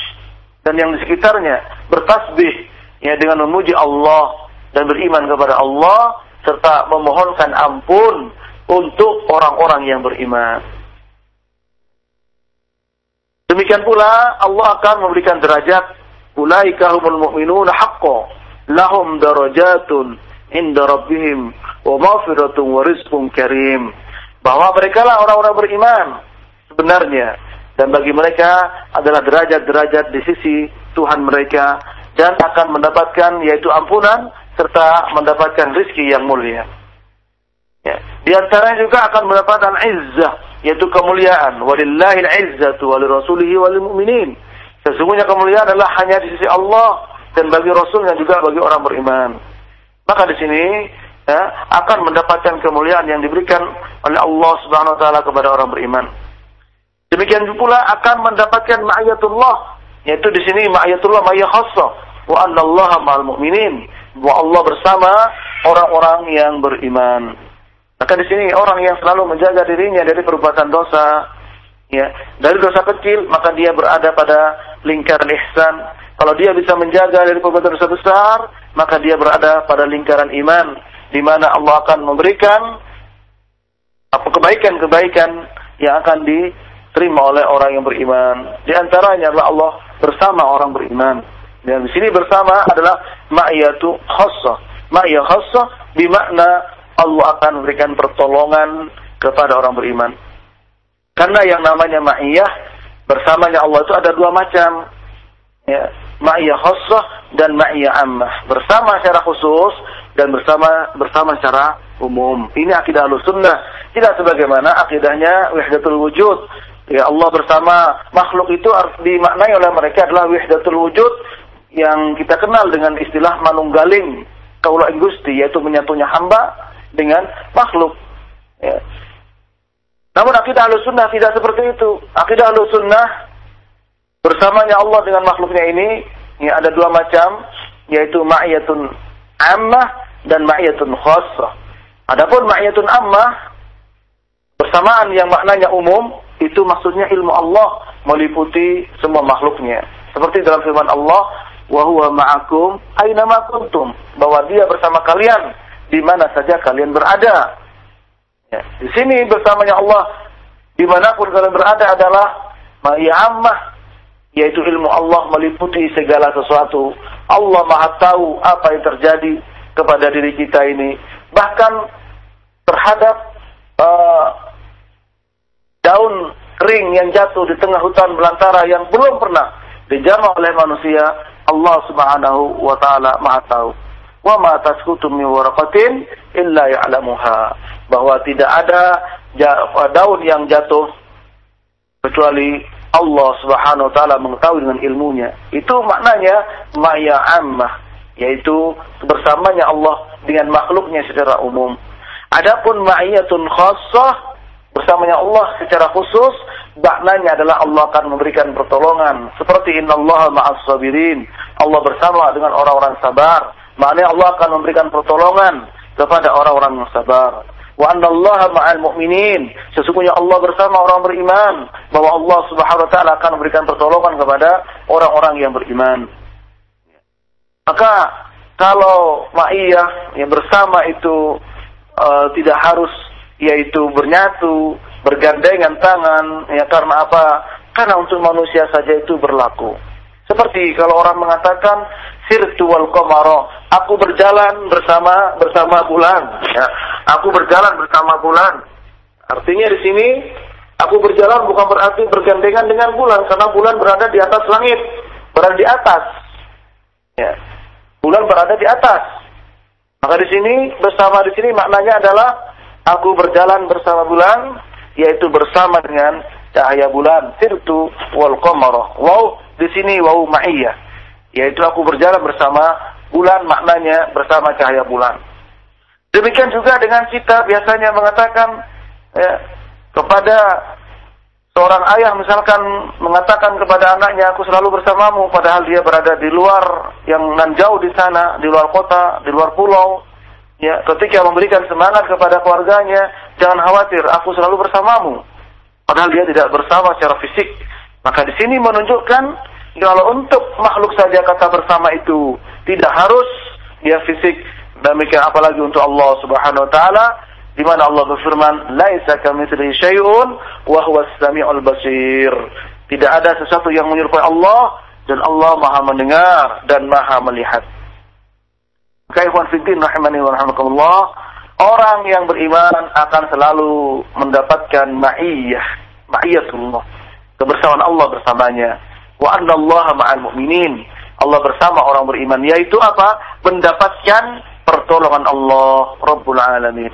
dan yang di sekitarnya bertasbih ya dengan memuji Allah dan beriman kepada Allah serta memohonkan ampun untuk orang-orang yang beriman. Demikian pula Allah akan memberikan derajat ulaika humul mu'minuna haqqo lahum darajatun inda rabbihim wa maghfiratun wa rizqun karim. Bahwa mereka lah orang-orang beriman sebenarnya dan bagi mereka adalah derajat-derajat di sisi Tuhan mereka dan akan mendapatkan yaitu ampunan serta mendapatkan rizki yang mulia. Ya. Di antaranya juga akan mendapatkan izzah yaitu kemuliaan. Walillahil izzatu walirrasulihi walil. Sesungguhnya kemuliaan adalah hanya di sisi Allah dan bagi Rasulnya juga bagi orang beriman. Maka di sini ya, akan mendapatkan kemuliaan yang diberikan oleh Allah Subhanahu wa taala kepada orang beriman. Demikian pula akan mendapatkan ma'iyatullah, yaitu di sini ma'iyatullah ma'iyah khassah wa annallaha ma'al mu'minin, bahwa Allah bersama orang-orang yang beriman. Maka di sini orang yang selalu menjaga dirinya dari perbuatan dosa, ya, dari dosa kecil, maka dia berada pada lingkaran ihsan, kalau dia bisa menjaga dari perbuatan dosa besar, maka dia berada pada lingkaran iman, di mana Allah akan memberikan apa kebaikan-kebaikan yang akan diterima oleh orang yang beriman. Di antaranya adalah Allah bersama orang beriman. Dan di sini bersama adalah ma'iyatu khassah. Ma'iyah khassah bimakna Allah akan memberikan pertolongan kepada orang beriman. Karena yang namanya ma'iyah bersamanya Allah itu ada dua macam. Ya, ma'iyah khusus dan ma'iyah ammah. Bersama secara khusus dan bersama bersama secara umum. Ini akidah sunnah. Tidak sebagaimana akidahnya wahdatul wujud. Ya Allah bersama makhluk itu dimaknai oleh mereka adalah wahdatul wujud yang kita kenal dengan istilah manunggaling kaula gusti yaitu menyatunya hamba dengan makhluk. Ya. Namun akidah sunnah tidak seperti itu. Akidah sunnah bersamanya Allah dengan makhluknya ini ya ada dua macam yaitu ma'iyatun ammah dan ma'iyatun khassah. Adapun ma'iyatun ammah bersamaan yang maknanya umum itu maksudnya ilmu Allah meliputi semua makhluknya. Seperti dalam firman Allah, "Wa huwa ma'akum aina ma kuntum." Bahwa Dia bersama kalian di mana saja kalian berada. Ya, di sini bersamanya Allah di mana pun kalian berada adalah ma'iyamah yaitu ilmu Allah meliputi segala sesuatu. Allah Maha tahu apa yang terjadi kepada diri kita ini. Bahkan terhadap uh, daun kering yang jatuh di tengah hutan belantara yang belum pernah dijamah oleh manusia, Allah Subhanahu wa taala Maha tahu. Wa ma tasqutu min waraqatin illa ya'lamuha. Bahwa tidak ada daun yang jatuh kecuali Allah Subhanahu wa taala mengetahui dengan ilmunya. Itu maknanya maya ammah, yaitu bersamanya Allah dengan makhluknya secara umum. Adapun ma'iyatun khassah bersamanya Allah secara khusus maknanya adalah Allah akan memberikan pertolongan seperti innallaha ma'as sabirin Allah bersama dengan orang-orang sabar maknanya Allah akan memberikan pertolongan kepada orang-orang yang sabar wa annallaha ma'al mu'minin. Sesungguhnya Allah bersama orang beriman. Bahwa Allah Subhanahu wa taala akan memberikan pertolongan kepada orang-orang yang beriman. Maka kalau ma'iyah yang bersama itu uh, tidak harus yaitu bernyatu bergandengan tangan ya karena apa? Karena untuk manusia saja itu berlaku. Seperti kalau orang mengatakan sirtu wal qamara aku berjalan bersama bersama bulan ya Aku berjalan bersama bulan. Artinya di sini aku berjalan bukan berarti bergandengan dengan bulan karena bulan berada di atas langit, berada di atas. Ya. Bulan berada di atas. Maka di sini bersama di sini maknanya adalah aku berjalan bersama bulan yaitu bersama dengan cahaya bulan sirtu wal qamara. Wow, di sini wow ma'iyah. Yaitu aku berjalan bersama bulan maknanya bersama cahaya bulan. Demikian juga dengan kita biasanya mengatakan ya, kepada seorang ayah misalkan mengatakan kepada anaknya aku selalu bersamamu padahal dia berada di luar yang nan jauh di sana, di luar kota, di luar pulau. Ya, ketika memberikan semangat kepada keluarganya, jangan khawatir, aku selalu bersamamu. Padahal dia tidak bersama secara fisik. Maka di sini menunjukkan kalau untuk makhluk saja kata bersama itu tidak harus dia fisik, Demikian apalagi untuk Allah Subhanahu wa taala di mana Allah berfirman, "Laisa kamitslihi syai'un wa huwas samiul basir." Tidak ada sesuatu yang menyerupai Allah dan Allah Maha mendengar dan Maha melihat. Kaifan fiddin rahimani wa rahmatullah. Orang yang beriman akan selalu mendapatkan ma'iyah, ma'iyatullah, kebersamaan Allah bersamanya. Wa anna Allah ma'al mu'minin. Allah bersama orang beriman yaitu apa? Mendapatkan pertolongan Allah Rabbul Alamin.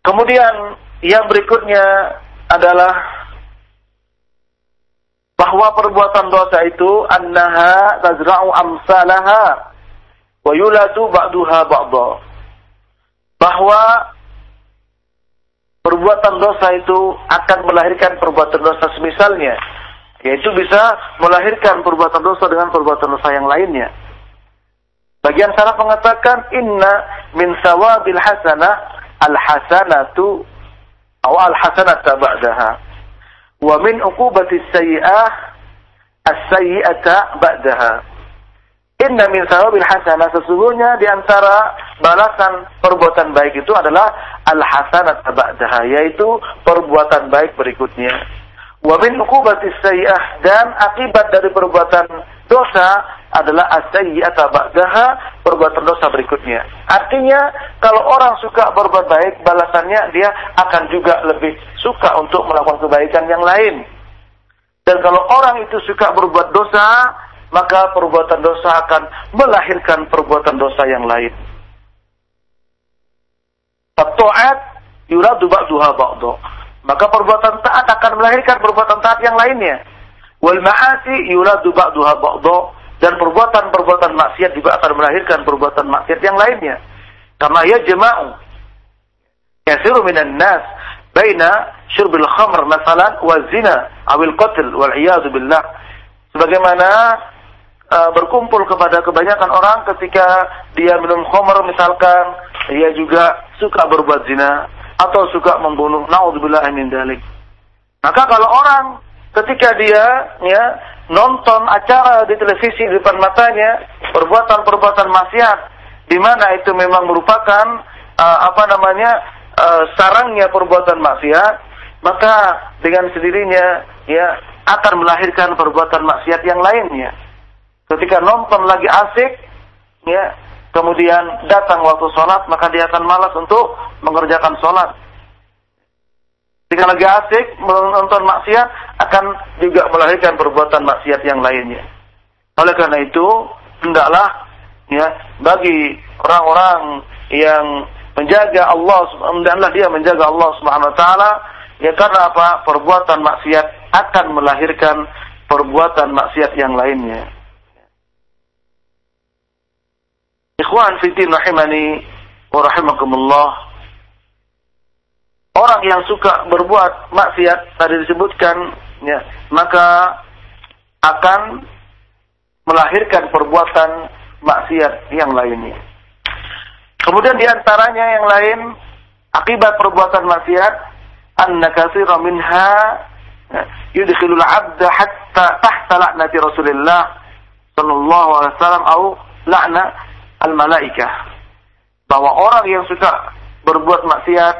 Kemudian yang berikutnya adalah bahwa perbuatan dosa itu annaha tazra'u amsalaha wa yuladu ba'duha ba'dha. Bahwa perbuatan dosa itu akan melahirkan perbuatan dosa semisalnya, yaitu bisa melahirkan perbuatan dosa dengan perbuatan dosa yang lainnya. Bagian salaf mengatakan inna min sawabil hasanah al hasanatu atau al hasanata ba'daha wa min uqubati sayyi'ah as sayyi'ata ba'daha. Inna min sawabil hasanah sesungguhnya di antara balasan perbuatan baik itu adalah al hasanata ba'daha yaitu perbuatan baik berikutnya. Wa min dan akibat dari perbuatan dosa adalah ba'daha perbuatan dosa berikutnya. Artinya kalau orang suka berbuat baik, balasannya dia akan juga lebih suka untuk melakukan kebaikan yang lain. Dan kalau orang itu suka berbuat dosa, maka perbuatan dosa akan melahirkan perbuatan dosa yang lain. Taat yuradu ba'duha ba'du. Maka perbuatan taat akan melahirkan perbuatan taat yang lainnya. Wal ma'asi yuradu ba'duha ba'du dan perbuatan-perbuatan maksiat juga akan melahirkan perbuatan maksiat yang lainnya. Karena ya jema'u yasiru minan nas baina syurbil khamr masalan wa zina awil qatl wal iyadu billah. Sebagaimana uh, berkumpul kepada kebanyakan orang ketika dia minum khamr misalkan dia juga suka berbuat zina atau suka membunuh naudzubillah min dalik. Maka kalau orang ketika dia ya nonton acara di televisi di depan matanya perbuatan-perbuatan maksiat di mana itu memang merupakan uh, apa namanya uh, sarangnya perbuatan maksiat maka dengan sendirinya ya akan melahirkan perbuatan maksiat yang lainnya ketika nonton lagi asik ya kemudian datang waktu sholat maka dia akan malas untuk mengerjakan sholat jika lagi asik menonton maksiat akan juga melahirkan perbuatan maksiat yang lainnya. Oleh karena itu, hendaklah ya bagi orang-orang yang menjaga Allah hendaklah dia menjaga Allah Subhanahu wa taala ya karena apa? Perbuatan maksiat akan melahirkan perbuatan maksiat yang lainnya. Ikhwan fitin rahimani wa rahimakumullah orang yang suka berbuat maksiat tadi disebutkan ya maka akan melahirkan perbuatan maksiat yang lainnya. Kemudian di antaranya yang lain akibat perbuatan maksiat anna katsira minha ya, yudkhilul 'abda hatta tahta la'nati Rasulillah sallallahu alaihi wasallam atau la'na al-malaikah. Bahwa orang yang suka berbuat maksiat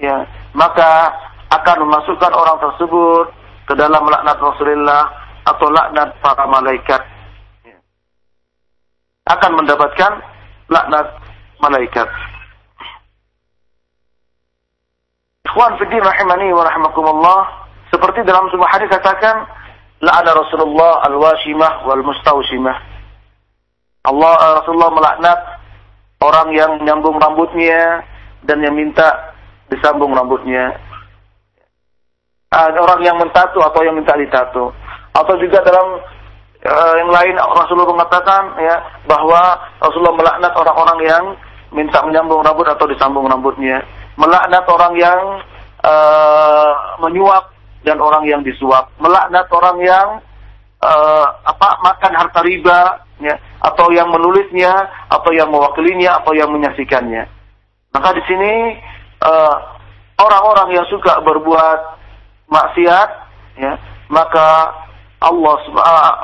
ya maka akan memasukkan orang tersebut ke dalam laknat Rasulullah atau laknat para malaikat ya. akan mendapatkan laknat malaikat Ikhwan fiddin rahimani wa rahimakumullah seperti dalam sebuah hadis katakan la'ana Rasulullah al-washimah wal mustawshimah Allah Rasulullah melaknat orang yang menyambung rambutnya dan yang minta disambung rambutnya. Ada orang yang mentatu atau yang minta ditato. Atau juga dalam uh, yang lain Rasulullah mengatakan ya bahwa Rasulullah melaknat orang-orang yang minta menyambung rambut atau disambung rambutnya. Melaknat orang yang uh, menyuap dan orang yang disuap. Melaknat orang yang uh, apa makan harta riba ya atau yang menulisnya atau yang mewakilinya atau yang menyaksikannya. Maka di sini Eh, orang-orang uh, yang suka berbuat maksiat, ya, maka Allah uh,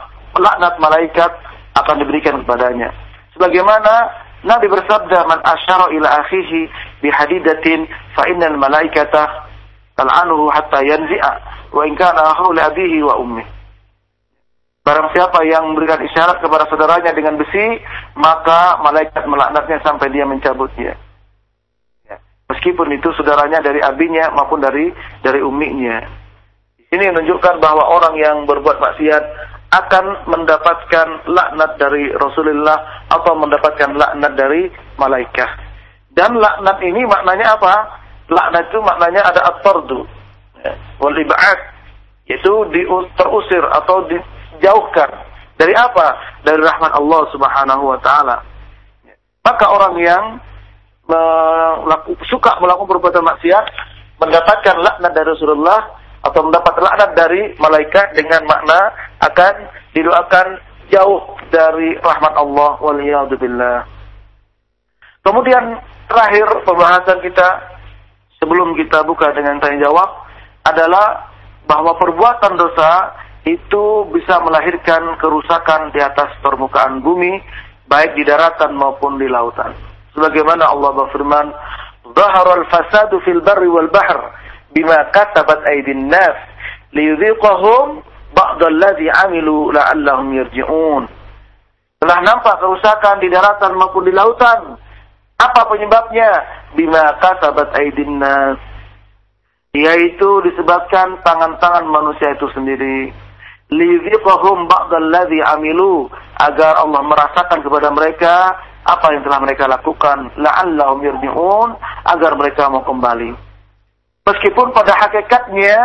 malaikat akan diberikan kepadanya. Sebagaimana Nabi bersabda, "Man asyara ila akhihi bihadidatin fa innal malaikata tal'anuhu hatta yanzi'a wa in kana akhu abihi wa ummi." Barang siapa yang memberikan isyarat kepada saudaranya dengan besi, maka malaikat melaknatnya sampai dia mencabutnya. Meskipun itu saudaranya dari abinya maupun dari dari uminya. Ini menunjukkan bahwa orang yang berbuat maksiat akan mendapatkan laknat dari Rasulullah atau mendapatkan laknat dari malaikat. Dan laknat ini maknanya apa? Laknat itu maknanya ada at-tardu. Ya, wal ib'ad yaitu di, terusir atau dijauhkan dari apa? Dari rahmat Allah Subhanahu wa taala. Maka orang yang melaku, suka melakukan perbuatan maksiat mendapatkan laknat dari Rasulullah atau mendapat laknat dari malaikat dengan makna akan didoakan jauh dari rahmat Allah waliyadzubillah. Kemudian terakhir pembahasan kita sebelum kita buka dengan tanya jawab adalah bahwa perbuatan dosa itu bisa melahirkan kerusakan di atas permukaan bumi baik di daratan maupun di lautan. Sebagaimana Allah berfirman al fasadu fil barri wal bahr bima katabat aydin nas liyudhiqahum ba'da alladhi amilu la'allahum yarji'un. Telah nampak kerusakan di daratan maupun di lautan. Apa penyebabnya? Bima katabat aydin nas. Yaitu disebabkan tangan-tangan manusia itu sendiri lidhiqahum ba'dalladzi amilu agar Allah merasakan kepada mereka apa yang telah mereka lakukan la'allahum yarji'un agar mereka mau kembali. Meskipun pada hakikatnya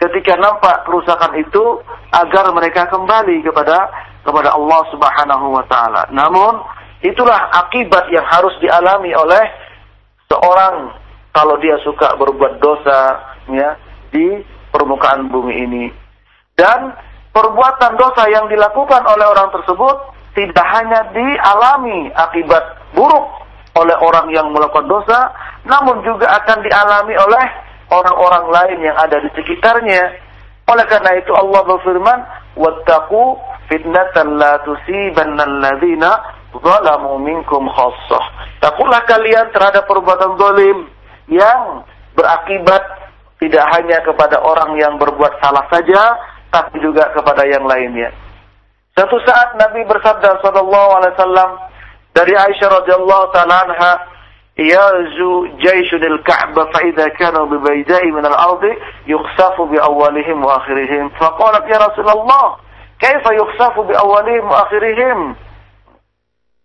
ketika nampak kerusakan itu agar mereka kembali kepada kepada Allah Subhanahu wa taala. Namun itulah akibat yang harus dialami oleh seorang kalau dia suka berbuat dosa ya di permukaan bumi ini. Dan perbuatan dosa yang dilakukan oleh orang tersebut tidak hanya dialami akibat buruk oleh orang yang melakukan dosa, namun juga akan dialami oleh orang-orang lain yang ada di sekitarnya. Oleh karena itu Allah berfirman, "Wattaqu fitnatan la tusibanna alladziina zalamu minkum khassah." Takutlah kalian terhadap perbuatan zalim yang berakibat tidak hanya kepada orang yang berbuat salah saja, tapi juga kepada yang lainnya. Satu saat Nabi bersabda sallallahu alaihi wasallam dari Aisyah radhiyallahu taala anha, "Yazu jayshun al-Ka'bah fa idza kanu bi bayda'i min al-ardi yukhsafu bi awwalihim wa akhirihim." Faqalat ya Rasulullah, "Kaifa yukhsafu bi awwalihim wa akhirihim?"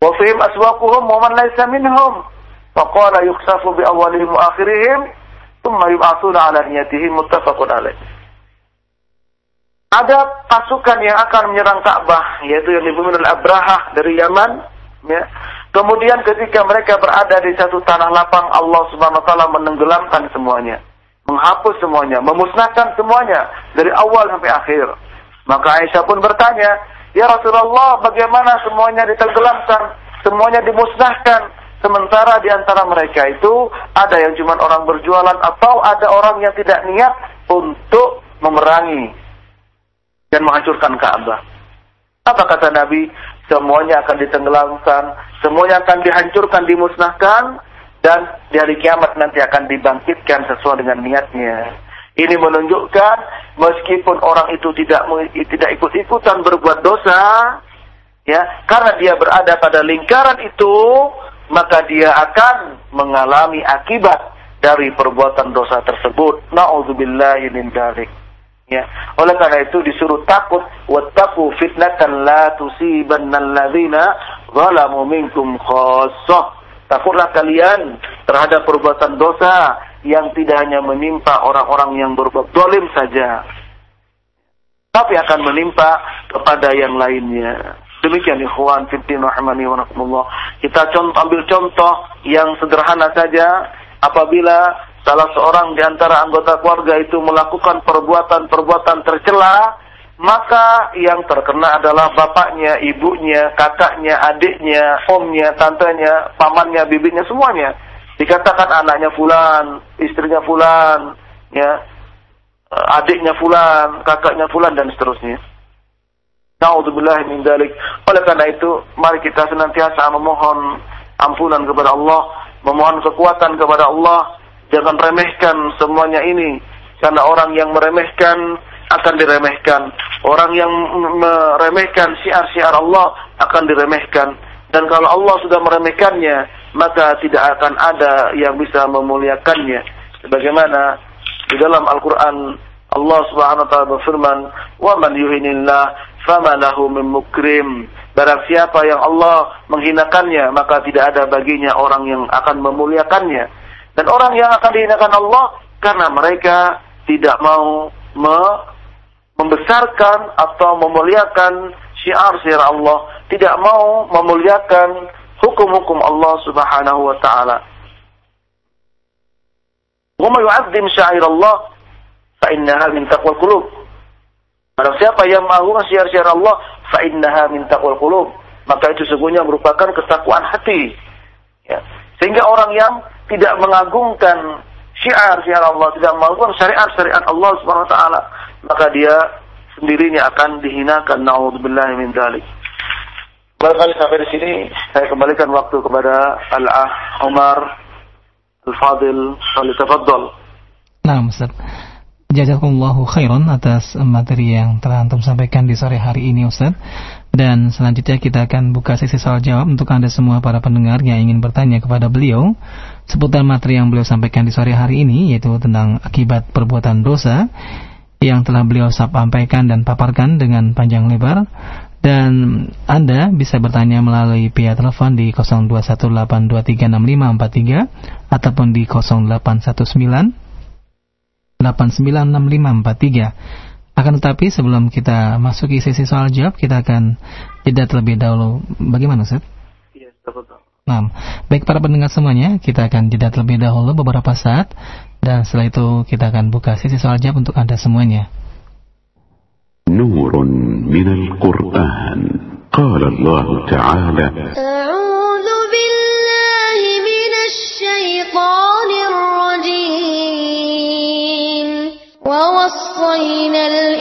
Wa fihim aswaquhum wa man laysa minhum. Faqala yukhsafu bi awwalihim wa akhirihim, thumma yub'atsuna ala niyatihim muttafaqun alaih ada pasukan yang akan menyerang Ka'bah yaitu yang dipimpin oleh Abraha dari Yaman ya. Kemudian ketika mereka berada di satu tanah lapang Allah Subhanahu wa taala menenggelamkan semuanya, menghapus semuanya, memusnahkan semuanya dari awal sampai akhir. Maka Aisyah pun bertanya, "Ya Rasulullah, bagaimana semuanya ditenggelamkan, semuanya dimusnahkan?" Sementara di antara mereka itu ada yang cuma orang berjualan atau ada orang yang tidak niat untuk memerangi dan menghancurkan Ka'bah. Apa kata Nabi? Semuanya akan ditenggelamkan, semuanya akan dihancurkan, dimusnahkan, dan di hari kiamat nanti akan dibangkitkan sesuai dengan niatnya. Ini menunjukkan meskipun orang itu tidak tidak ikut-ikutan berbuat dosa, ya, karena dia berada pada lingkaran itu, maka dia akan mengalami akibat dari perbuatan dosa tersebut. Nauzubillahi min dzalik. Ya. Oleh karena itu disuruh takut wattaqu fitnatan la tusibannal ladzina zalamu minkum khassah. Takutlah kalian terhadap perbuatan dosa yang tidak hanya menimpa orang-orang yang berbuat zalim saja. Tapi akan menimpa kepada yang lainnya. Demikian ikhwan fiddin rahmani wa Kita contoh, ambil contoh yang sederhana saja apabila salah seorang di antara anggota keluarga itu melakukan perbuatan-perbuatan tercela, maka yang terkena adalah bapaknya, ibunya, kakaknya, adiknya, omnya, tantenya, pamannya, bibinya, semuanya. Dikatakan anaknya fulan, istrinya fulan, ya, adiknya fulan, kakaknya fulan dan seterusnya. Nauzubillah min. Oleh karena itu, mari kita senantiasa memohon ampunan kepada Allah, memohon kekuatan kepada Allah Jangan remehkan semuanya ini. Karena orang yang meremehkan akan diremehkan. Orang yang meremehkan syiar-syiar Allah akan diremehkan. Dan kalau Allah sudah meremehkannya, maka tidak akan ada yang bisa memuliakannya. Sebagaimana di dalam Al-Quran Allah Subhanahu wa taala berfirman, "Wa man yuhinillah fama lahu min mukrim." Barang siapa yang Allah menghinakannya, maka tidak ada baginya orang yang akan memuliakannya. Dan orang yang akan dihinakan Allah karena mereka tidak mau me membesarkan atau memuliakan syiar-syiar Allah, tidak mau memuliakan hukum-hukum Allah Subhanahu wa taala. Wa yu'azzim syair Allah fa innaha min taqwal qulub. Barang siapa yang mengagungkan syiar-syiar Allah, fa innaha min taqwal qulub, maka itu sesungguhnya merupakan ketakwaan hati. Ya. Sehingga orang yang tidak mengagungkan syiar-syiar Allah, tidak mengagungkan syariat-syariat Allah Subhanahu wa taala, maka dia sendirinya akan dihinakan. Nauzubillahi min dzalik. Barangkali sampai di sini saya kembalikan waktu kepada Al-Ah Umar Al-Fadil Al-Tafaddal. Nah, Ustaz. Jazakumullahu khairan atas materi yang telah Antum sampaikan di sore hari ini Ustaz. Dan selanjutnya kita akan buka sesi soal jawab untuk Anda semua para pendengar yang ingin bertanya kepada beliau seputar materi yang beliau sampaikan di sore hari ini yaitu tentang akibat perbuatan dosa yang telah beliau sampaikan dan paparkan dengan panjang lebar dan Anda bisa bertanya melalui via telepon di 0218236543 ataupun di 0819 896543. Akan tetapi sebelum kita masuki sesi soal jawab, kita akan jeda terlebih dahulu. Bagaimana, Ustaz? Nah, baik para pendengar semuanya, kita akan jeda terlebih dahulu beberapa saat dan setelah itu kita akan buka sesi soal jawab untuk Anda semuanya. Nurun minal Qur'an. Qala Allah Ta'ala. A'udzu billahi minasy syaithanir rajim. Wa wassayna al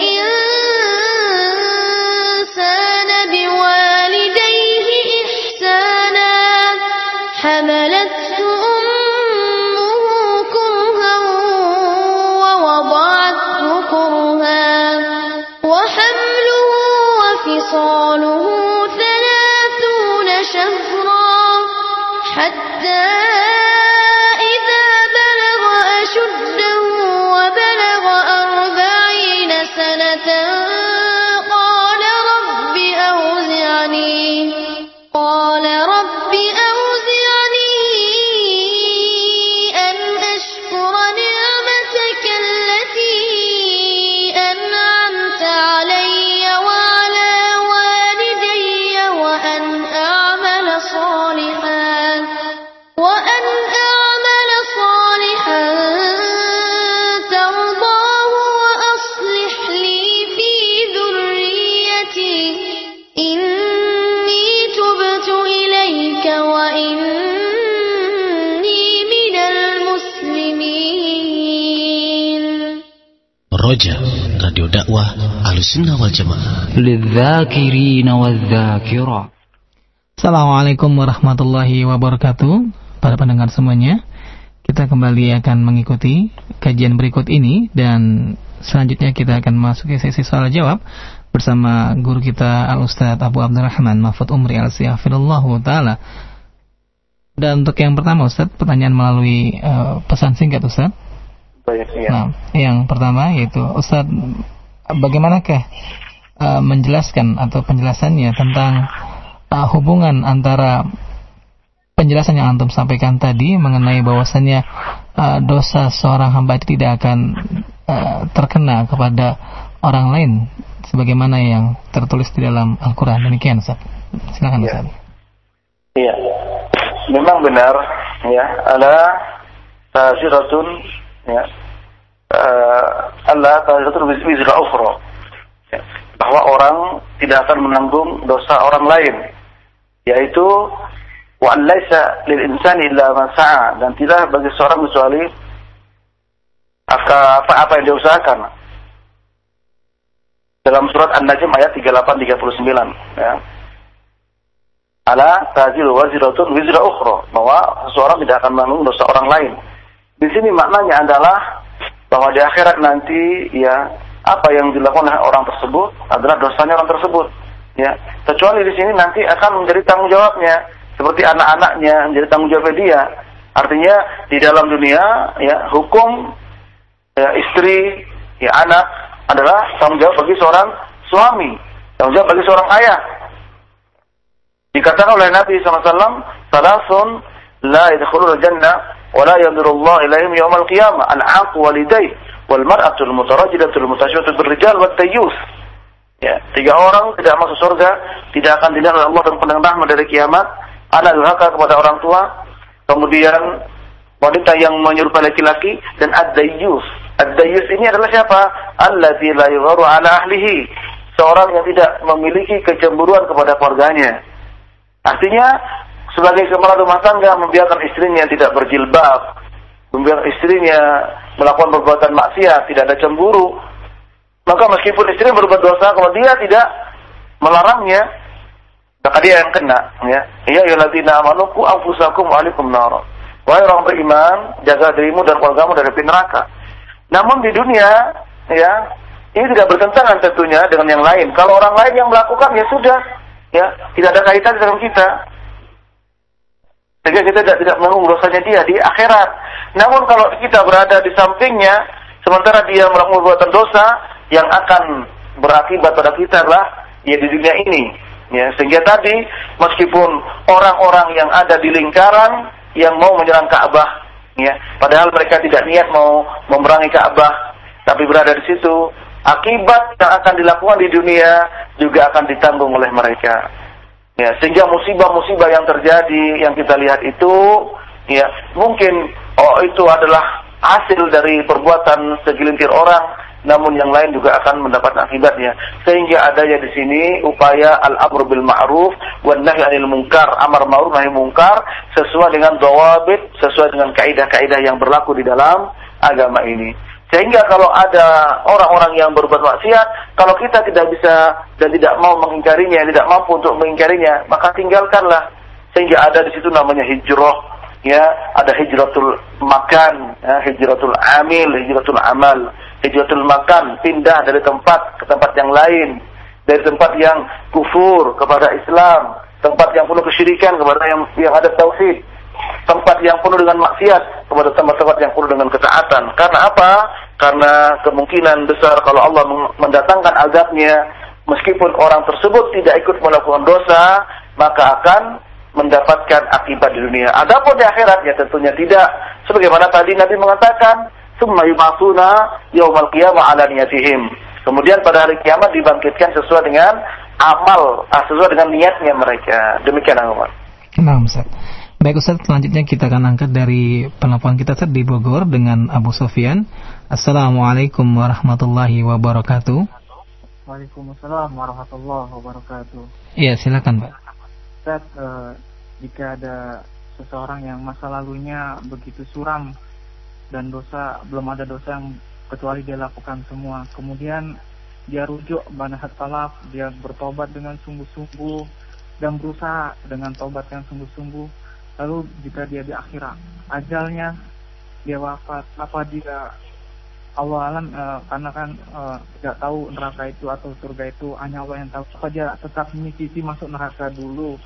للذاكرين والذاكرات Assalamualaikum warahmatullahi wabarakatuh Para pendengar semuanya Kita kembali akan mengikuti kajian berikut ini Dan selanjutnya kita akan masuk ke sesi soal jawab Bersama guru kita Al-Ustadz Abu Abdurrahman Mahfud Umri Al-Siyafilullahu Ta'ala Dan untuk yang pertama Ustadz Pertanyaan melalui eh, pesan singkat Ustadz Baik, iya. Nah, yang pertama yaitu Ustadz bagaimanakah uh, menjelaskan atau penjelasannya tentang uh, hubungan antara penjelasan yang antum sampaikan tadi mengenai bahwasannya uh, dosa seorang hamba itu tidak akan uh, terkena kepada orang lain sebagaimana yang tertulis di dalam Al-Qur'an. Demikian Ustaz. Silakan Iya. Ustaz. Iya. Memang benar ya, ada taziratun ya. eh, Allah taziratun wiz- wizra ukhra. Bahwa orang tidak akan menanggung dosa orang lain yaitu wa laisa lil insani illa ma dan tidak bagi seorang kecuali apa apa, yang dia usahakan. Dalam surat An-Najm ayat 38 39 ya ala taziru waziratun wizra ukhra bahwa seseorang tidak akan menanggung dosa orang lain. Di sini maknanya adalah bahwa di akhirat nanti ya apa yang dilakukan oleh orang tersebut adalah dosanya orang tersebut. Ya, kecuali di sini nanti akan menjadi tanggung jawabnya seperti anak-anaknya menjadi tanggung jawab dia. Artinya di dalam dunia ya hukum ya, istri ya anak adalah tanggung jawab bagi seorang suami, tanggung jawab bagi seorang ayah. Dikatakan oleh Nabi SAW, Salasun la yadkhulul jannah wa la yadurullah ilaihim yawmal qiyamah. Al-aqu walidai wal mar'atul mutarajidatul mutasyawatu birrijal wat tayyus. Ya, tiga orang tidak masuk surga, tidak akan dilihat oleh Allah dan pandang rahmat dari kiamat. Anak durhaka kepada orang tua, kemudian wanita yang menyerupai laki-laki dan ad-dayyus. Ad-dayyus ini adalah siapa? Allazi la yugharu ala ahlihi. Seorang yang tidak memiliki kecemburuan kepada keluarganya. Artinya sebagai kepala rumah tangga membiarkan istrinya tidak berjilbab, membiarkan istrinya melakukan perbuatan maksiat, tidak ada cemburu. Maka meskipun istri berbuat dosa, kalau dia tidak melarangnya, maka dia yang kena. Ya, ya yuladina amanuku anfusakum alikum nar. Wahai orang beriman, jaga dirimu dan keluargamu dari api neraka. Namun di dunia, ya, ini tidak bertentangan tentunya dengan yang lain. Kalau orang lain yang melakukan, ya sudah, ya, tidak ada kaitan dengan kita. Sehingga kita tidak, tidak menanggung dosanya dia di akhirat. Namun kalau kita berada di sampingnya, Sementara dia melakukan perbuatan dosa yang akan berakibat pada kita adalah ya di dunia ini. Ya, sehingga tadi meskipun orang-orang yang ada di lingkaran yang mau menyerang Ka'bah, ya, padahal mereka tidak niat mau memerangi Ka'bah, tapi berada di situ, akibat yang akan dilakukan di dunia juga akan ditanggung oleh mereka. Ya, sehingga musibah-musibah yang terjadi yang kita lihat itu ya mungkin oh itu adalah hasil dari perbuatan segelintir orang namun yang lain juga akan mendapat akibatnya. Sehingga adanya di sini upaya al-amr bil ma'ruf wan nahy 'anil munkar, amar ma'ruf nahi munkar sesuai dengan dawabit, sesuai dengan kaidah-kaidah yang berlaku di dalam agama ini. Sehingga kalau ada orang-orang yang berbuat maksiat, kalau kita tidak bisa dan tidak mau mengingkarinya, tidak mampu untuk mengingkarinya, maka tinggalkanlah. Sehingga ada di situ namanya hijrah, ya, ada hijratul makan, ya, hijratul amil, hijratul amal. Hijratul makan, pindah dari tempat ke tempat yang lain, dari tempat yang kufur kepada Islam, tempat yang penuh kesyirikan kepada yang yang ada tauhid, tempat yang penuh dengan maksiat kepada tempat-tempat yang penuh dengan ketaatan. Karena apa? Karena kemungkinan besar kalau Allah mendatangkan azabnya, meskipun orang tersebut tidak ikut melakukan dosa, maka akan mendapatkan akibat di dunia. Adapun di akhirat ya tentunya tidak. Sebagaimana tadi Nabi mengatakan, Summa yub'atsuna yaumal qiyamah ala niyatihim. Kemudian pada hari kiamat dibangkitkan sesuai dengan amal, ah, sesuai dengan niatnya mereka. Demikian Ahmad. Nah, Ustaz. Baik Ustaz, selanjutnya kita akan angkat dari penelpon kita Ustaz di Bogor dengan Abu Sofyan. Assalamualaikum warahmatullahi wabarakatuh. Waalaikumsalam warahmatullahi wabarakatuh. Iya, silakan Pak. Ustaz, eh, jika ada seseorang yang masa lalunya begitu suram dan dosa belum ada dosa yang kecuali dia lakukan semua. Kemudian dia rujuk banahat talaf, dia bertobat dengan sungguh-sungguh dan berusaha dengan tobat yang sungguh-sungguh. Lalu jika dia di akhirat ajalnya dia wafat, apa dia Allah alam e, karena kan e, tidak tahu neraka itu atau surga itu hanya Allah yang tahu. Apa dia tetap menyisipi masuk neraka dulu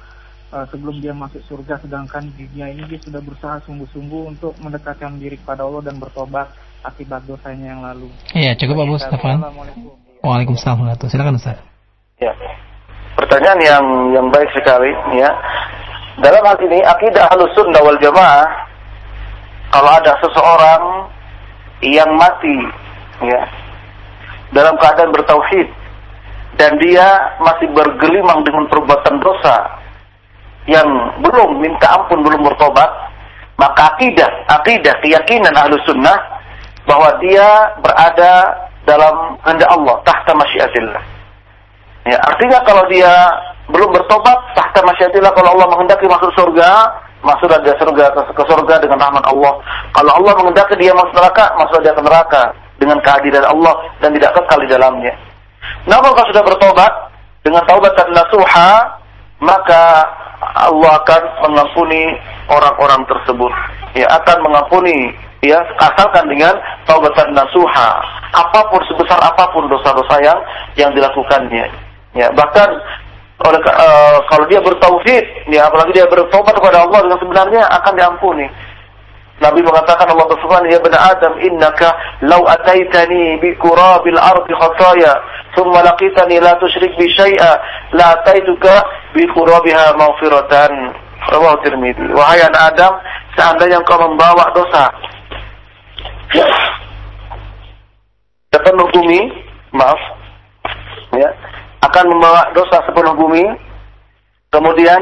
uh, sebelum dia masuk surga sedangkan di dunia ini dia sudah berusaha sungguh-sungguh untuk mendekatkan diri kepada Allah dan bertobat akibat dosanya yang lalu. Iya, cukup Pak Bos, Waalaikumsalam warahmatullahi Silakan Ustaz. Ya. Pertanyaan yang yang baik sekali ya. Dalam hal ini akidah Ahlussunnah wal Jamaah kalau ada seseorang yang mati ya dalam keadaan bertauhid dan dia masih bergelimang dengan perbuatan dosa yang belum minta ampun, belum bertobat, maka akidah, akidah, keyakinan ahlu sunnah bahwa dia berada dalam kehendak Allah, tahta masyiatillah. Ya, artinya kalau dia belum bertobat, tahta masyiatillah, kalau Allah menghendaki masuk surga, masuk dia surga ke, surga dengan rahmat Allah. Kalau Allah menghendaki dia masuk neraka, masuk dia ke neraka dengan kehadiran Allah dan tidak kekal di dalamnya. Namun kalau sudah bertobat dengan taubat dan nasuha, maka Allah akan mengampuni orang-orang tersebut. Ya, akan mengampuni ya asalkan dengan taubatan nasuha. Apa pun sebesar apa pun dosa-dosa yang yang dilakukannya. Ya, bahkan oleh uh, kalau dia bertauhid, ya apalagi dia bertobat kepada Allah dengan sebenarnya akan diampuni. Nabi mengatakan Allah berfirman, "Ya bani Adam, innaka law ataitani bi qurabil ardi khataya, thumma laqitani la tusyrik bi syai'a, la ataituka bi qurabiha maghfiratan." Rawahu Tirmidzi. Wahai anak Adam, seandainya engkau membawa dosa sepenuh bumi, maaf, ya, akan membawa dosa sepenuh bumi, kemudian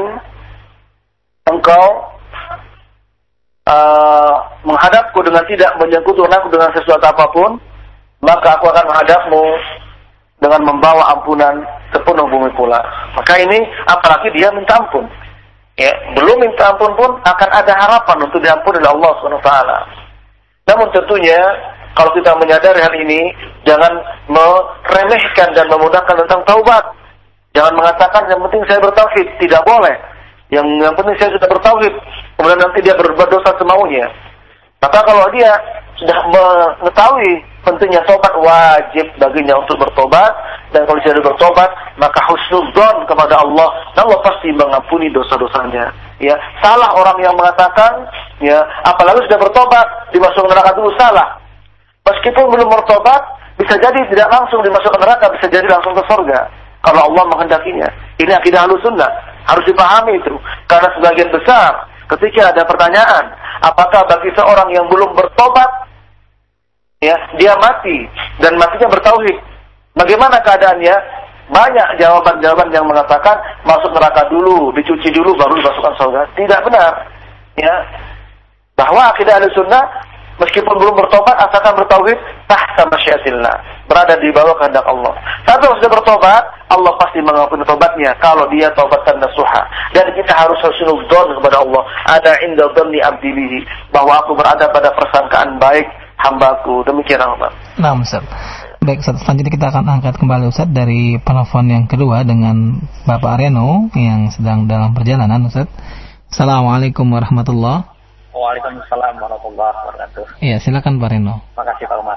engkau uh, menghadapku dengan tidak menyekutukan aku dengan sesuatu apa pun, maka aku akan menghadapmu dengan membawa ampunan sepenuh bumi pula. Maka ini apalagi dia minta ampun. Ya, belum minta ampun pun akan ada harapan untuk diampuni oleh Allah SWT. Namun tentunya kalau kita menyadari hal ini, jangan meremehkan dan memudahkan tentang taubat. Jangan mengatakan yang penting saya bertauhid, tidak boleh. Yang yang penting saya sudah bertauhid, kemudian nanti dia berbuat dosa semaunya. Maka kalau dia sudah mengetahui pentingnya tobat wajib baginya untuk bertobat dan kalau dia bertobat maka husnudzon kepada Allah dan Allah pasti mengampuni dosa-dosanya ya salah orang yang mengatakan ya apalagi sudah bertobat dimasuk neraka dulu salah meskipun belum bertobat, bisa jadi tidak langsung dimasukkan neraka, bisa jadi langsung ke surga. Kalau Allah menghendakinya. Ini akidah halus sunnah. Harus dipahami itu. Karena sebagian besar, ketika ada pertanyaan, apakah bagi seorang yang belum bertobat, ya dia mati dan matinya bertauhid. Bagaimana keadaannya? Banyak jawaban-jawaban yang mengatakan masuk neraka dulu, dicuci dulu baru dimasukkan surga. Tidak benar. Ya. Bahwa akidah sunnah meskipun belum bertobat asalkan bertauhid tahta masyiatillah. Berada di bawah kehendak Allah. Tapi sudah bertobat Allah pasti mengampuni tobatnya kalau dia tobat dan nasuha dan kita harus husnuzon kepada Allah. Ada inda dhanni abdi bihi bahwa aku berada pada persangkaan baik hambaku. Demikian Allah Nah, Ustaz. Baik, Ustaz. Selanjutnya kita akan angkat kembali Ustaz dari penelpon yang kedua dengan Bapak Reno yang sedang dalam perjalanan Ustaz. Assalamualaikum warahmatullahi Waalaikumsalam warahmatullahi wabarakatuh. Iya, silakan Pak Reno. Makasih Pak Umar.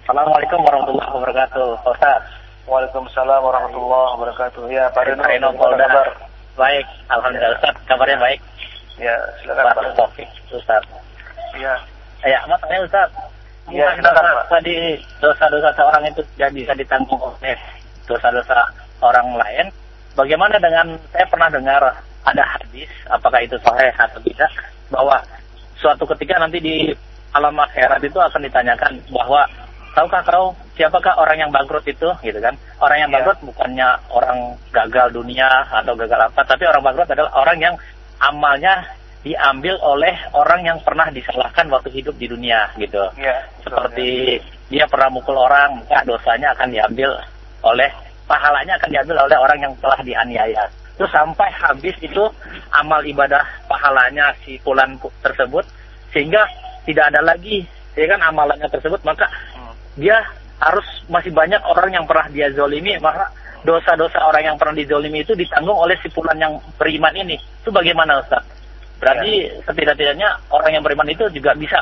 Assalamualaikum warahmatullahi wabarakatuh. Pak Ustaz. Waalaikumsalam warahmatullahi wabarakatuh ya Pak Reno, Reno apa Polda. kabar? Baik, alhamdulillah Ustaz. Kabarnya baik. ya silakan Pak Pak Taufik, Ustaz. ya Ya, mau tanya Ustaz. Ya, silakan, Pak. tadi dosa-dosa seorang itu tidak bisa ditanggung oleh dosa-dosa orang lain. Bagaimana dengan saya pernah dengar ada hadis, apakah itu sahih atau tidak, bahwa suatu ketika nanti di alam akhirat itu akan ditanyakan bahwa tahukah kau siapakah orang yang bangkrut itu, gitu kan? Orang yang Ya. bangkrut bukannya orang gagal dunia atau gagal apa, tapi orang bangkrut adalah orang yang amalnya diambil oleh orang yang pernah disalahkan waktu hidup di dunia gitu ya seperti dia pernah mukul orang maka dosanya akan diambil oleh pahalanya akan diambil oleh orang yang telah dianiaya terus sampai habis itu amal ibadah pahalanya si fulan tersebut sehingga tidak ada lagi ya kan amalannya tersebut maka dia harus masih banyak orang yang pernah dia zolimi maka dosa-dosa orang yang pernah dizolimi itu ditanggung oleh si fulan yang beriman ini itu bagaimana Ustaz? Berarti setidak-tidaknya orang yang beriman itu juga bisa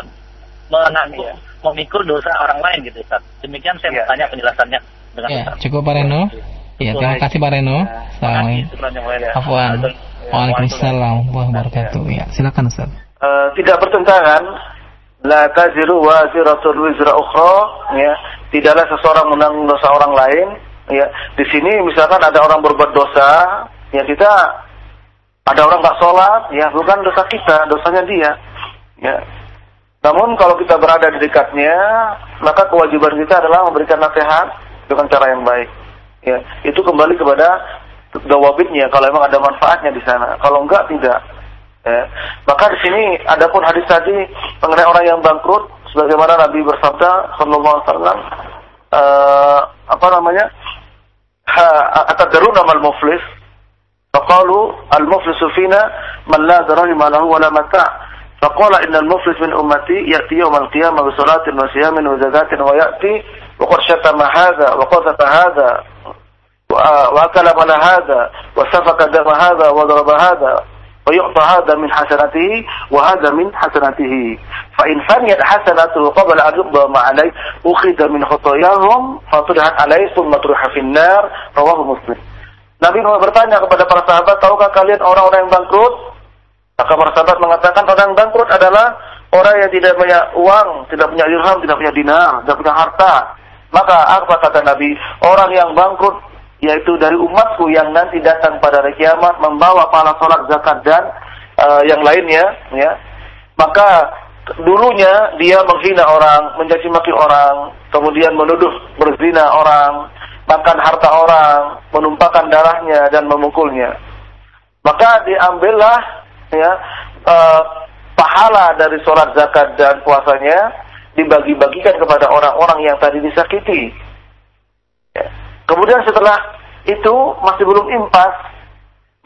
menanggung, Iya. memikul dosa orang lain gitu Ustaz. Demikian saya Iya. bertanya penjelasannya dengan Ya, Ustaz. cukup Pak Reno. Ya, terima kasih Pak Reno. Assalamualaikum. Afwan. Waalaikumsalam warahmatullahi wabarakatuh. Ya, silakan Ustaz. Eh, tidak bertentangan la taziru wa ziratun wizra ukhra ya tidaklah seseorang menanggung dosa orang lain ya di sini misalkan ada orang berbuat dosa ya kita ada orang nggak sholat ya bukan dosa kita dosanya dia ya namun kalau kita berada di dekatnya maka kewajiban kita adalah memberikan nasihat dengan cara yang baik ya itu kembali kepada dawabitnya kalau memang ada manfaatnya di sana kalau enggak tidak Ya. Maka di sini adapun hadis tadi mengenai orang yang bangkrut sebagaimana Nabi bersabda sallallahu alaihi wasallam eh, apa namanya? Ha atadruna mal muflis? Faqalu al muflisu fina man la dirham lahu wa la mata'. فقال إن المفلس من أمتي يأتي يوم القيامة بصلاة وصيام وزكاة ويأتي وقد شتم هذا وقذف هذا وأكل مال هذا وسفك دم هذا وضرب هذا ويعطى هذا من حسناته وهذا من حسناته فإن فنيت حسناته قبل أن يقضى ما عليه أخذ من خطاياهم فطرحت عليه ثم طرح في النار رواه مسلم Nabi Muhammad bertanya kepada para sahabat, tahukah kalian orang-orang yang bangkrut? Maka para sahabat mengatakan orang yang bangkrut adalah orang yang tidak punya uang, tidak punya dirham, tidak punya dinar, tidak punya harta. Maka apa kata Nabi? Orang yang bangkrut yaitu dari umatku yang nanti datang pada hari kiamat membawa pahala salat, zakat dan eh, yang lainnya, ya. Maka dulunya dia menghina orang, mencaci maki orang, kemudian menuduh berzina orang, makan harta orang, menumpahkan darahnya dan memukulnya. Maka diambillah ya eh, pahala dari sholat zakat dan puasanya dibagi-bagikan kepada orang-orang yang tadi disakiti. Ya. Kemudian setelah itu masih belum impas,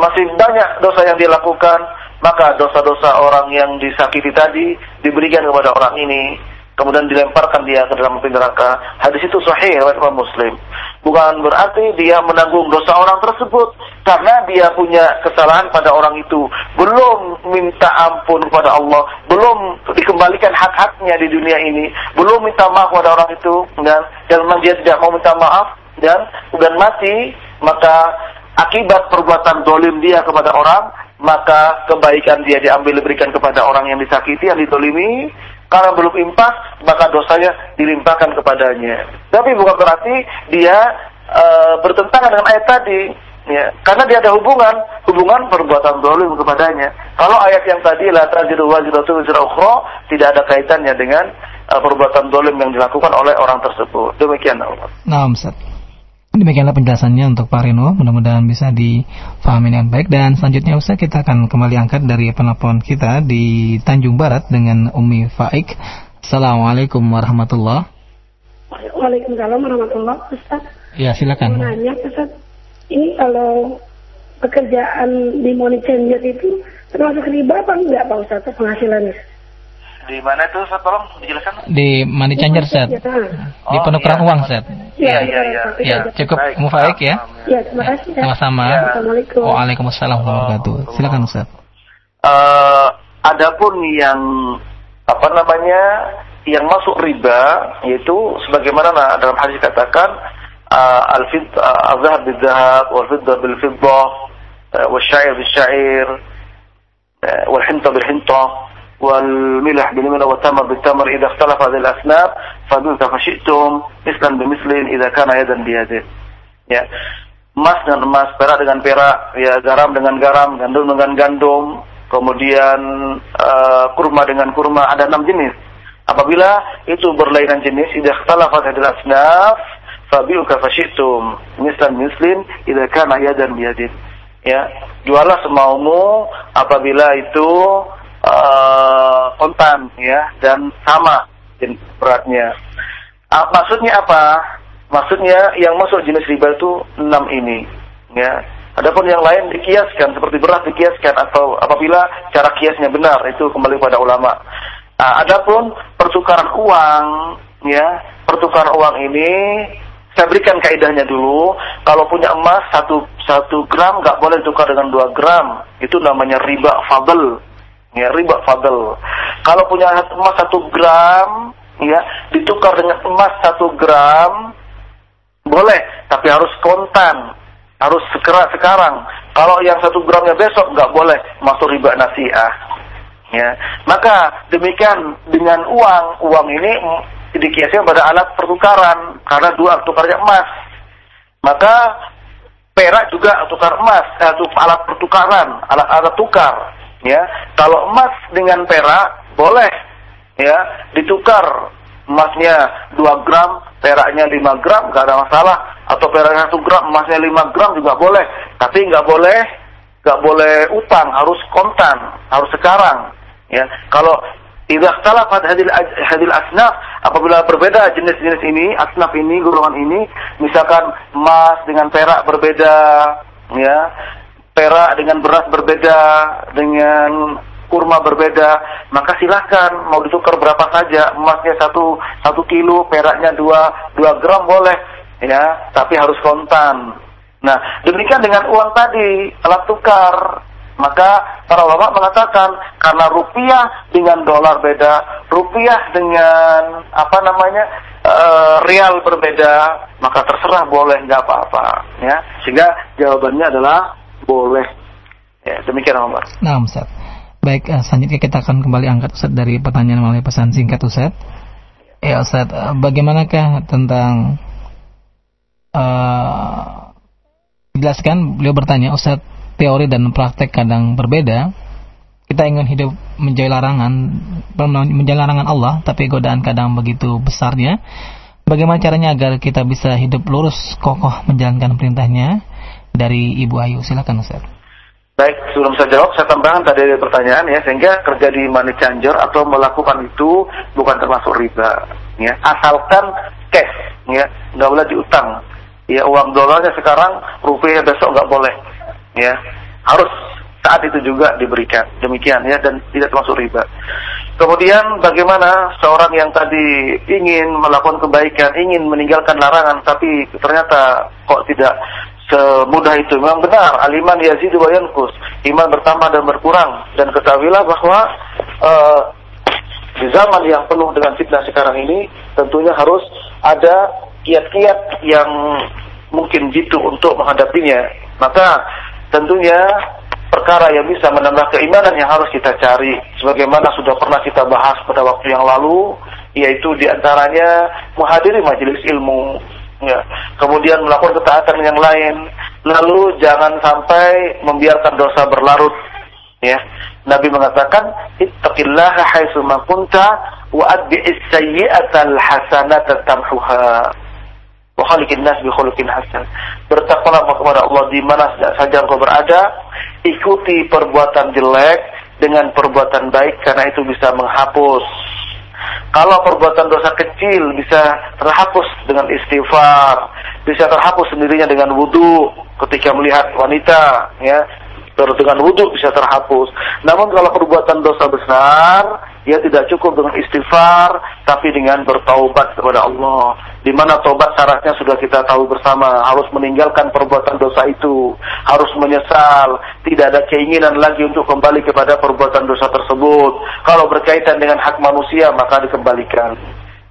masih banyak dosa yang dilakukan, maka dosa-dosa orang yang disakiti tadi diberikan kepada orang ini, kemudian dilemparkan dia ke dalam api neraka. Hadis itu sahih riwayat Imam Muslim. Bukan berarti dia menanggung dosa orang tersebut. Karena dia punya kesalahan pada orang itu, belum minta ampun kepada Allah, belum dikembalikan hak-haknya di dunia ini, belum minta maaf kepada orang itu. Dan dan memang dia tidak mau minta maaf. Dan kemudian mati, maka akibat perbuatan dolim dia kepada orang, maka kebaikan dia diambil diberikan kepada orang yang disakiti, yang ditolimi, Karena belum impas, maka dosanya dilimpahkan kepadanya. Tapi bukan berarti dia e, bertentangan dengan ayat tadi. Ya, karena dia ada hubungan, hubungan perbuatan dolim kepadanya. Kalau ayat yang tadi la tajidu wajibatu wizra ukhra tidak ada kaitannya dengan uh, perbuatan dolim yang dilakukan oleh orang tersebut. Demikian Allah. Nah. Demikianlah penjelasannya untuk Pak Rino. Mudah-mudahan bisa difahami dengan baik. Dan selanjutnya Ustaz kita akan kembali angkat dari penelpon kita di Tanjung Barat dengan Umi Faik. Assalamualaikum warahmatullahi Waalaikumsalam warahmatullahi Ustaz. Ya, silakan. Mau nanya Ustaz, ini kalau pekerjaan di money changer itu termasuk riba apa enggak Pak Ustaz penghasilannya? Di mana itu Ustaz tolong dijelaskan? Di Money Changer Set. Ya, Di penukaran iya. uang Set. Iya, iya, iya. Ya, cukup Baik. mufaik ya. ya terima kasih. ya. Sama-sama. Ya. Assalamualaikum. Waalaikumsalam warahmatullahi wabarakatuh. Silakan Ustaz. Eh, adapun yang apa namanya yang masuk riba yaitu sebagaimana nah, dalam hadis katakan uh, al fid uh, al-zahab bil zahab wal fiddah bil fiddah uh, wal syair bil syair uh, wal hinta bil hinta tamar idza ikhtalafa hadhihi al asnaf fadul tafashitum mislan bi mislin idza kana yadan bi yadin ya emas dengan emas, perak dengan perak, ya garam dengan garam, gandum dengan gandum, kemudian eh, kurma dengan kurma ada enam jenis. Apabila itu berlainan jenis, idza ikhtalafat hadil asnaf, fabi'u kafashitum. Mislan mislin idza kana yadan biyadin. Ya, jualah semaumu apabila itu eh, kontan ya dan sama jenis beratnya. Ah, maksudnya apa? Maksudnya yang masuk jenis riba itu enam ini, ya. Adapun yang lain dikiaskan seperti beras dikiaskan atau apabila cara kiasnya benar itu kembali pada ulama. Nah, adapun pertukaran uang, ya, pertukaran uang ini saya berikan kaidahnya dulu. Kalau punya emas satu satu gram nggak boleh tukar dengan dua gram, itu namanya riba fadl, ya riba fadl. Kalau punya emas satu gram, ya ditukar dengan emas satu gram, boleh, tapi harus kontan, harus segera sekarang. Kalau yang satu gramnya besok nggak boleh masuk riba nasiah. Ya, maka demikian dengan uang, uang ini dikiaskan pada alat pertukaran karena dua tukarnya emas. Maka perak juga tukar emas, eh, alat pertukaran, alat alat tukar. Ya, kalau emas dengan perak boleh, ya ditukar emasnya 2 gram, peraknya 5 gram, nggak ada masalah. Atau peraknya 1 gram, emasnya 5 gram juga boleh. Tapi nggak boleh, nggak boleh utang, harus kontan, harus sekarang. Ya, kalau tidak salah hadil hadil asnaf apabila berbeda jenis-jenis ini asnaf ini golongan ini misalkan emas dengan perak berbeda ya perak dengan beras berbeda dengan kurma berbeda, maka silahkan mau ditukar berapa saja, emasnya satu satu kilo, peraknya dua dua gram boleh, ya, tapi harus kontan. Nah, demikian dengan uang tadi, alat tukar. Maka para ulama mengatakan karena rupiah dengan dolar beda, rupiah dengan apa namanya eh, real berbeda, maka terserah boleh nggak apa-apa, ya. Sehingga jawabannya adalah boleh. Ya, demikian Omar. Nah, Ustaz. Baik, eh, selanjutnya kita akan kembali angkat Ustaz dari pertanyaan melalui pesan singkat Ustaz. Ya Ustaz, eh, bagaimanakah tentang eh jelaskan beliau bertanya Ustaz, teori dan praktek kadang berbeda. Kita ingin hidup menjauhi larangan, menjauhi larangan Allah, tapi godaan kadang begitu besarnya. Bagaimana caranya agar kita bisa hidup lurus, kokoh menjalankan perintahnya dari Ibu Ayu? Silakan Ustaz. Baik, sebelum saya jawab, saya tambahkan tadi ada pertanyaan ya, sehingga kerja di money changer atau melakukan itu bukan termasuk riba, ya. Asalkan cash, ya, nggak boleh diutang. Ya, uang dolarnya sekarang, rupiah besok nggak boleh, ya. Harus saat itu juga diberikan, demikian ya, dan tidak termasuk riba. Kemudian bagaimana seorang yang tadi ingin melakukan kebaikan, ingin meninggalkan larangan, tapi ternyata kok tidak semudah itu. Memang benar, aliman yazidu wa yanqus. Iman bertambah dan berkurang. Dan ketahuilah bahwa uh, di zaman yang penuh dengan fitnah sekarang ini, tentunya harus ada kiat-kiat yang mungkin jitu untuk menghadapinya. Maka tentunya perkara yang bisa menambah keimanan yang harus kita cari. Sebagaimana sudah pernah kita bahas pada waktu yang lalu, yaitu di antaranya menghadiri majelis ilmu, ya. kemudian melakukan ketaatan yang lain, lalu jangan sampai membiarkan dosa berlarut. Ya, Nabi mengatakan, "Ittaqillaha haitsu ma kunta wa adbi'is sayyi'ata al-hasanata tamhuha." Wa khaliqin nas bi khuluqin hasan. Bertakwalah kepada Allah di mana saja engkau berada, ikuti perbuatan jelek dengan perbuatan baik karena itu bisa menghapus. Kalau perbuatan dosa kecil bisa terhapus dengan istighfar, bisa terhapus sendirinya dengan wudhu ketika melihat wanita, ya, dengan wudhu bisa terhapus. Namun kalau perbuatan dosa besar, ya tidak cukup dengan istighfar, tapi dengan bertaubat kepada Allah. Di mana taubat syaratnya sudah kita tahu bersama, harus meninggalkan perbuatan dosa itu, harus menyesal, tidak ada keinginan lagi untuk kembali kepada perbuatan dosa tersebut. Kalau berkaitan dengan hak manusia, maka dikembalikan.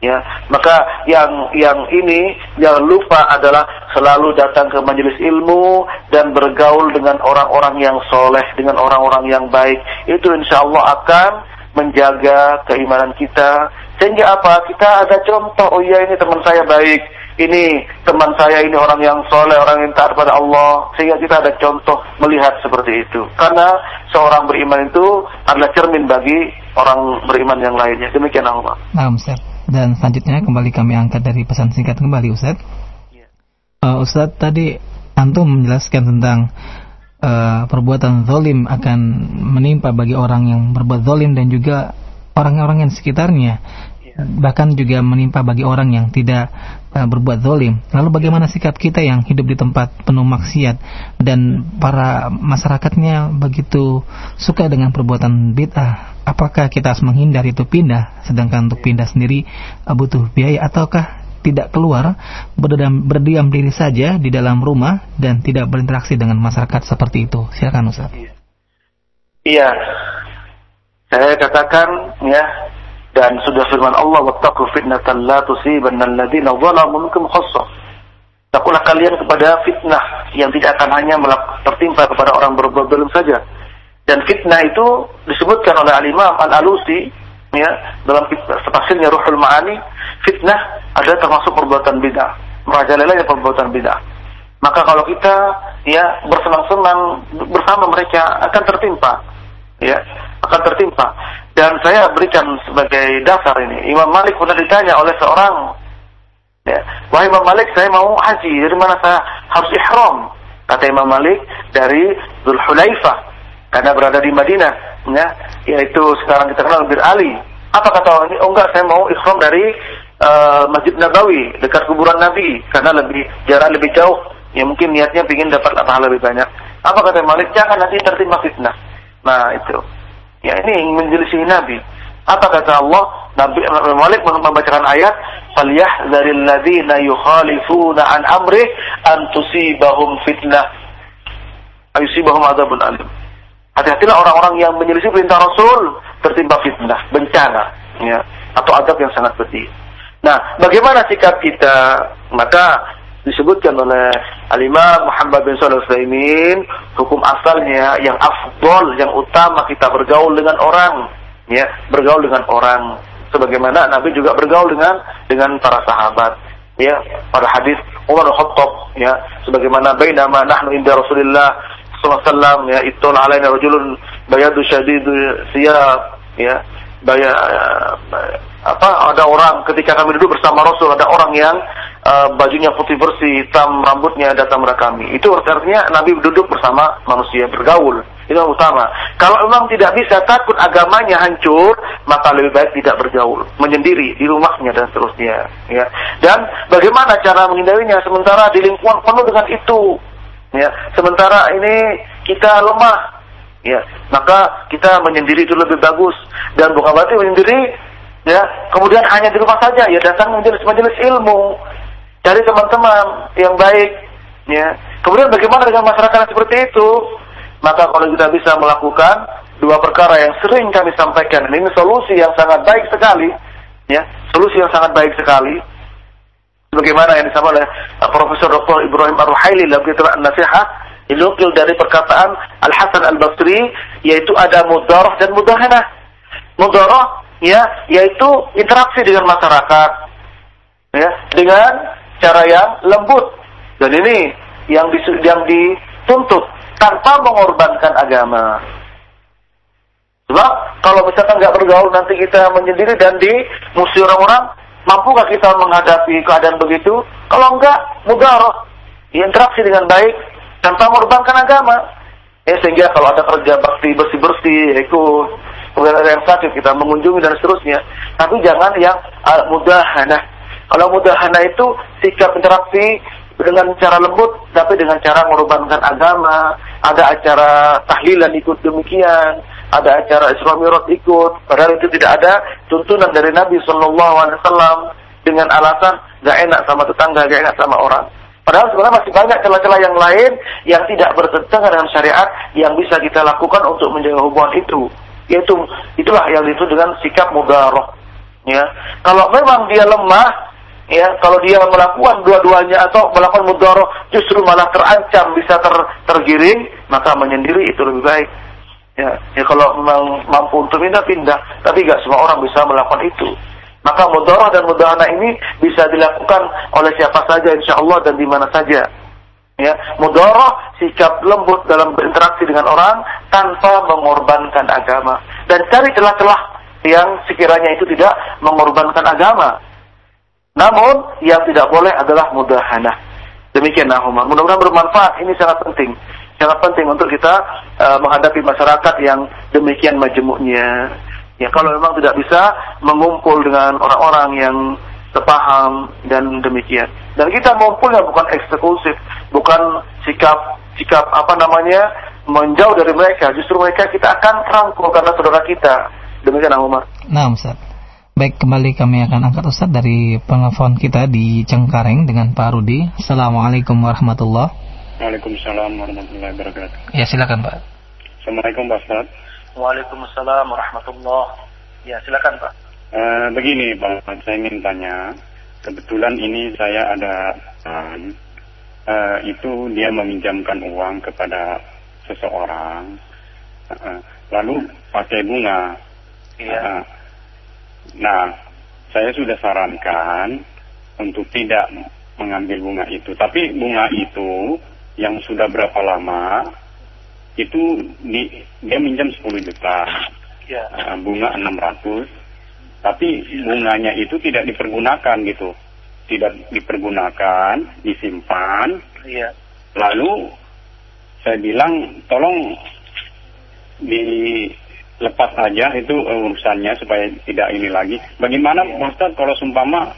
Ya maka yang yang ini jangan lupa adalah selalu datang ke majelis ilmu dan bergaul dengan orang-orang yang soleh dengan orang-orang yang baik. Itu insya Allah akan menjaga keimanan kita sehingga apa kita ada contoh oh iya ini teman saya baik ini teman saya ini orang yang soleh, orang yang taat pada Allah, sehingga kita ada contoh melihat seperti itu. Karena seorang beriman itu adalah cermin bagi orang beriman yang lainnya. Demikian Allah. Nah, Ustaz. Dan selanjutnya kembali kami angkat dari pesan singkat kembali Ustaz. Uh, Ustaz tadi antum menjelaskan tentang uh, perbuatan zalim akan menimpa bagi orang yang berbuat zalim dan juga orang-orang yang sekitarnya bahkan juga menimpa bagi orang yang tidak uh, berbuat zalim. Lalu bagaimana sikap kita yang hidup di tempat penuh maksiat dan para masyarakatnya begitu suka dengan perbuatan bid'ah? Apakah kita harus menghindar itu pindah, sedangkan untuk pindah sendiri uh, butuh biaya ataukah tidak keluar berdiam, berdiam diri saja di dalam rumah dan tidak berinteraksi dengan masyarakat seperti itu? Silakan Ustaz. Iya. Saya katakan ya dan sudah firman Allah wattaqu fitnatan la tusibanna alladziina zalamu minkum khassah. Takutlah kalian kepada fitnah yang tidak akan hanya tertimpa kepada orang berbuat zalim saja. Dan fitnah itu disebutkan oleh Al-Imam Al-Alusi ya dalam tafsirnya Ruhul Ma'ani, fitnah adalah termasuk perbuatan bid'ah. Merajalelanya perbuatan bid'ah. Maka kalau kita ya bersenang-senang bersama mereka akan tertimpa ya akan tertimpa dan saya berikan sebagai dasar ini. Imam Malik pernah ditanya oleh seorang, ya, wahai Imam Malik, saya mau haji, dari mana saya harus ihram? Kata Imam Malik dari Zulhulaifah, karena berada di Madinah, ya, yaitu sekarang kita kenal Bir Ali. Apa kata orang ini? Oh enggak, saya mau ihram dari uh, Masjid Nabawi, dekat kuburan Nabi, karena lebih jarak lebih jauh. Ya mungkin niatnya ingin dapat pahala lebih banyak. Apa kata Malik? Jangan nanti tertimpa fitnah. Nah itu. Ya ini menjelisih Nabi. Apa kata Allah? Nabi Malik membacakan ayat, "Falyahdharil ladzina yukhalifuna an amri an tusibahum fitnah." Ayusibahum adzabun alim. Hati-hatilah orang-orang yang menyelisih perintah Rasul tertimpa fitnah, bencana, ya, atau adab yang sangat pedih. Nah, bagaimana sikap kita? Maka disebutkan oleh Al-Imam Muhammad bin Shalih Utsaimin hukum asalnya yang afdol yang utama kita bergaul dengan orang ya bergaul dengan orang sebagaimana Nabi juga bergaul dengan dengan para sahabat ya pada hadis Umar Khattab ya sebagaimana bainama nahnu inda Rasulillah wasallam ya itul alaina rajulun bayadu syadidu siyab ya baya apa ada orang ketika kami duduk bersama Rasul ada orang yang uh, bajunya putih bersih, hitam rambutnya datang kepada kami. Itu artinya Nabi duduk bersama manusia bergaul. Itu yang utama. Kalau memang tidak bisa takut agamanya hancur, maka lebih baik tidak bergaul, menyendiri di rumahnya dan seterusnya. Ya. Dan bagaimana cara menghindarinya sementara di lingkungan penuh dengan itu? Ya. Sementara ini kita lemah, ya. Maka kita menyendiri itu lebih bagus dan bukan berarti menyendiri ya kemudian hanya di rumah saja ya datang majelis-majelis ilmu dari teman-teman yang baik ya kemudian bagaimana dengan masyarakat seperti itu maka kalau kita bisa melakukan dua perkara yang sering kami sampaikan ini solusi yang sangat baik sekali ya solusi yang sangat baik sekali bagaimana yang disampaikan oleh uh, Profesor Dr. Ibrahim Ar-Ruhaili dalam kitab An-Nasihat dinukil dari perkataan Al Hasan Al Basri yaitu ada mudarah dan mudahanah. Mudarah ya yaitu interaksi dengan masyarakat ya dengan cara yang lembut dan ini yang disu- yang dituntut tanpa mengorbankan agama. Sebab kalau misalkan nggak bergaul nanti kita menyendiri dan di musuh orang-orang, mampukah kita menghadapi keadaan begitu? Kalau enggak, mudaroh, interaksi dengan baik tanpa mengorbankan agama. Ya, sehingga kalau ada kerja bakti bersih-bersih, ikut kemudian ada yang sakit kita mengunjungi dan seterusnya. Tapi jangan yang uh, mudahana. Kalau mudahana itu sikap interaksi dengan cara lembut, tapi dengan cara mengorbankan agama. Ada acara tahlilan ikut demikian, ada acara Isra Mi'raj ikut. Padahal itu tidak ada tuntunan dari Nabi Shallallahu Alaihi Wasallam dengan alasan gak enak sama tetangga, gak enak sama orang. Padahal sebenarnya masih banyak celah-celah yang lain yang tidak bertentangan dengan syariat yang bisa kita lakukan untuk menjaga hubungan itu. Yaitu itulah yang itu dengan sikap mudaroh. Ya, kalau memang dia lemah, ya kalau dia melakukan dua-duanya atau melakukan mudaroh justru malah terancam bisa ter, tergiring, maka menyendiri itu lebih baik. Ya, ya kalau memang mampu untuk pindah pindah, tapi nggak semua orang bisa melakukan itu. Maka mudarah dan mudahana ini bisa dilakukan oleh siapa saja insya Allah dan di mana saja. Ya, mudarah sikap lembut dalam berinteraksi dengan orang tanpa mengorbankan agama dan cari celah-celah yang sekiranya itu tidak mengorbankan agama. Namun yang tidak boleh adalah mudahana. Demikian Nahumar. Mudah-mudahan bermanfaat. Ini sangat penting. Sangat penting untuk kita uh, menghadapi masyarakat yang demikian majemuknya. Ya kalau memang tidak bisa mengumpul dengan orang-orang yang sepaham dan demikian. Dan kita mengumpulnya bukan eksklusif, bukan sikap sikap apa namanya menjauh dari mereka. Justru mereka kita akan rangkul karena saudara kita. Demikian Umar. Nah, Ustaz. Baik, kembali kami akan angkat Ustaz dari penelpon kita di Cengkareng dengan Pak Rudi. Assalamualaikum warahmatullahi Waalaikumsalam warahmatullahi wabarakatuh. Ya, silakan Pak. Assalamualaikum Pak Ustaz. Waalaikumsalam warahmatullah. Ya, silakan Pak. Eh, begini Pak, saya ingin tanya. Kebetulan ini saya ada eh, itu dia meminjamkan uang kepada seseorang, eh, lalu pakai bunga. Iya. Eh, nah, saya sudah sarankan untuk tidak mengambil bunga itu. Tapi bunga itu yang sudah berapa lama itu di, dia minjam 10 juta, Ya. eh, bunga 600, tapi bunganya itu tidak dipergunakan gitu, tidak dipergunakan, disimpan. Iya. Lalu saya bilang tolong dilepas aja itu urusannya supaya tidak ini lagi. Bagaimana Pak Ustadz kalau sumpama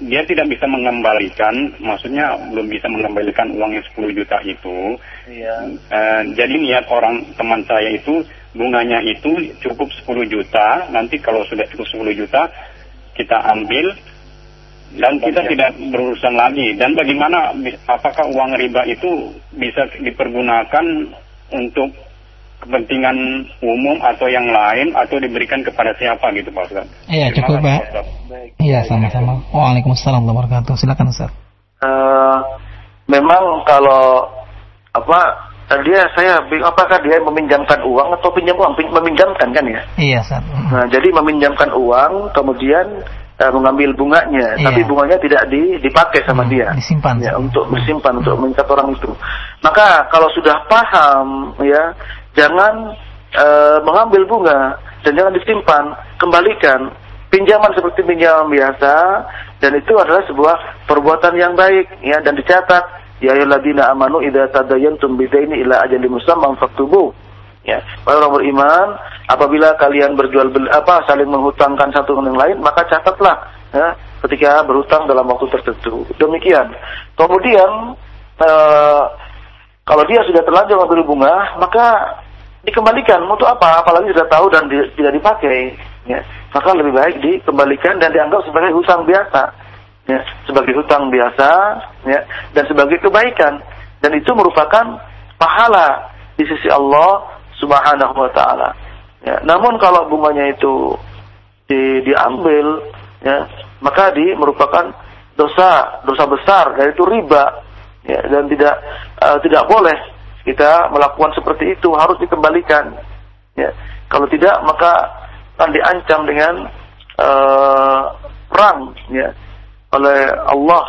dia tidak bisa mengembalikan, maksudnya belum bisa mengembalikan uang yang 10 juta itu. Iya. Eh, jadi niat orang teman saya itu bunganya itu cukup 10 juta, nanti kalau sudah cukup 10 juta kita ambil dan kita tidak berurusan lagi. Dan bagaimana apakah uang riba itu bisa dipergunakan untuk kepentingan umum atau yang lain atau diberikan kepada siapa gitu Pak Ustaz? Iya, cukup Pak. Iya, sama-sama. Waalaikumsalam warahmatullahi wabarakatuh. Silakan Ustaz. Eh, memang kalau apa dia saya apakah dia meminjamkan uang atau pinjam uang Pin- meminjamkan kan ya Iya, Ustaz. nah jadi meminjamkan uang kemudian eh, mengambil bunganya Iya. tapi bunganya tidak di, dipakai sama Hmm, dia disimpan. ya untuk bersimpan untuk mengikat orang itu maka kalau sudah paham ya jangan eh, mengambil bunga dan jangan disimpan. Kembalikan pinjaman seperti pinjaman biasa dan itu adalah sebuah perbuatan yang baik ya dan dicatat. Ya ayyuhalladzina amanu idza tadayantum bidaini ila ajalin musamman faktubu. Ya wahai orang beriman apabila kalian berjual beli apa saling menghutangkan satu dengan yang lain maka catatlah ya ketika berhutang dalam waktu tertentu. Demikian. Kemudian eh, kalau dia sudah terlanjur mengambil bunga maka dikembalikan untuk apa? Apalagi sudah tahu dan di- tidak dipakai ya. Maka lebih baik dikembalikan dan dianggap sebagai hutang biasa ya. Sebagai hutang biasa ya dan sebagai kebaikan. Dan itu merupakan pahala di sisi Allah Subhanahu wa taala ya. Namun kalau bunganya itu di, diambil ya maka di merupakan dosa dosa besar yaitu riba ya. Dan tidak eh, tidak boleh kita melakukan seperti itu harus dikembalikan. Ya. Kalau tidak maka akan diancam dengan uh, perang ya oleh Allah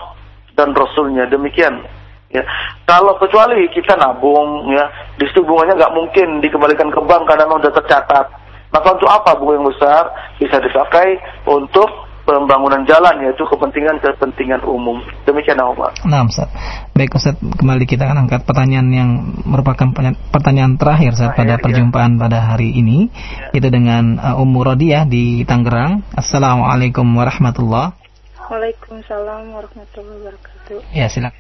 dan Rasulnya demikian. Ya. Kalau kecuali kita nabung, ya, di situ bunganya nggak mungkin dikembalikan ke bank karena memang sudah tercatat. Maka untuk apa bunga yang besar bisa dipakai untuk pembangunan jalan yaitu kepentingan-kepentingan umum. Demikian Pak. Nah, Ustaz. Baik Ustaz, kembali kita akan angkat pertanyaan yang merupakan pertanyaan terakhir Ustaz pada ya. perjumpaan pada hari ini ya. itu dengan uh, Ummu Rodiah di Tangerang. Assalamualaikum warahmatullahi Waalaikumsalam warahmatullahi wabarakatuh. Ya, silakan.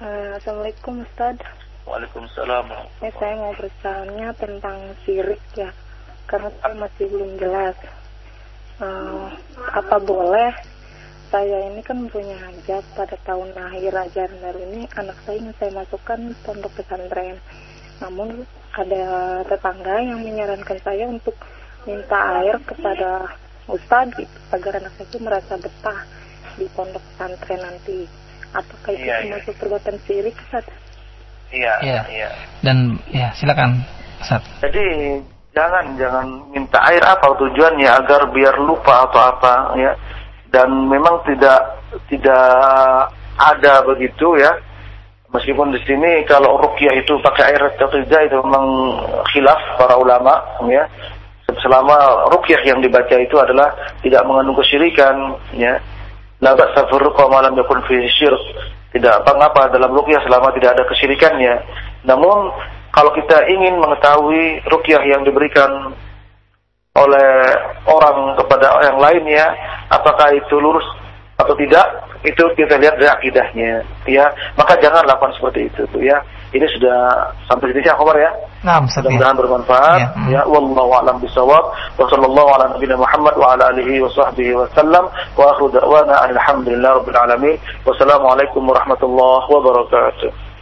Uh, Assalamualaikum Ustaz. Waalaikumsalam. Ya, saya mau bertanya tentang sirik ya, karena saya masih belum jelas uh, apa boleh saya ini kan punya hajat pada tahun akhir ajaran baru ini anak saya ingin saya masukkan pondok pesantren namun ada tetangga yang menyarankan saya untuk minta air kepada ustadz gitu, agar anak saya itu merasa betah di pondok pesantren nanti apakah itu iya, termasuk iya. perbuatan sirik Ustaz? Iya, iya, iya. Dan ya silakan Ustaz. Jadi jangan jangan minta air apa tujuannya agar biar lupa atau apa ya. Dan memang tidak tidak ada begitu ya. Meskipun di sini kalau rukyah itu pakai air atau tidak itu memang khilaf para ulama ya. Selama rukyah yang dibaca itu adalah tidak mengandung kesyirikan ya. La ba'sa malam yakun fi syirk. Tidak apa-apa dalam rukyah selama tidak ada kesyirikannya. Namun kalau kita ingin mengetahui rukyah yang diberikan oleh orang kepada yang lainnya, apakah itu lurus atau tidak, itu kita lihat dari akidahnya, ya. Maka jangan lakukan seperti itu, tuh, ya. Ini sudah sampai sini ya, ya. Nah, Mudah-mudahan bermanfaat. Ya, ya wallahu a'lam bisawab. Wa sallallahu ala nabiyina Muhammad wa ala alihi wa sahbihi wa sallam. Wa akhiru da'wana alhamdulillah rabbil alamin. Wassalamualaikum warahmatullahi wabarakatuh.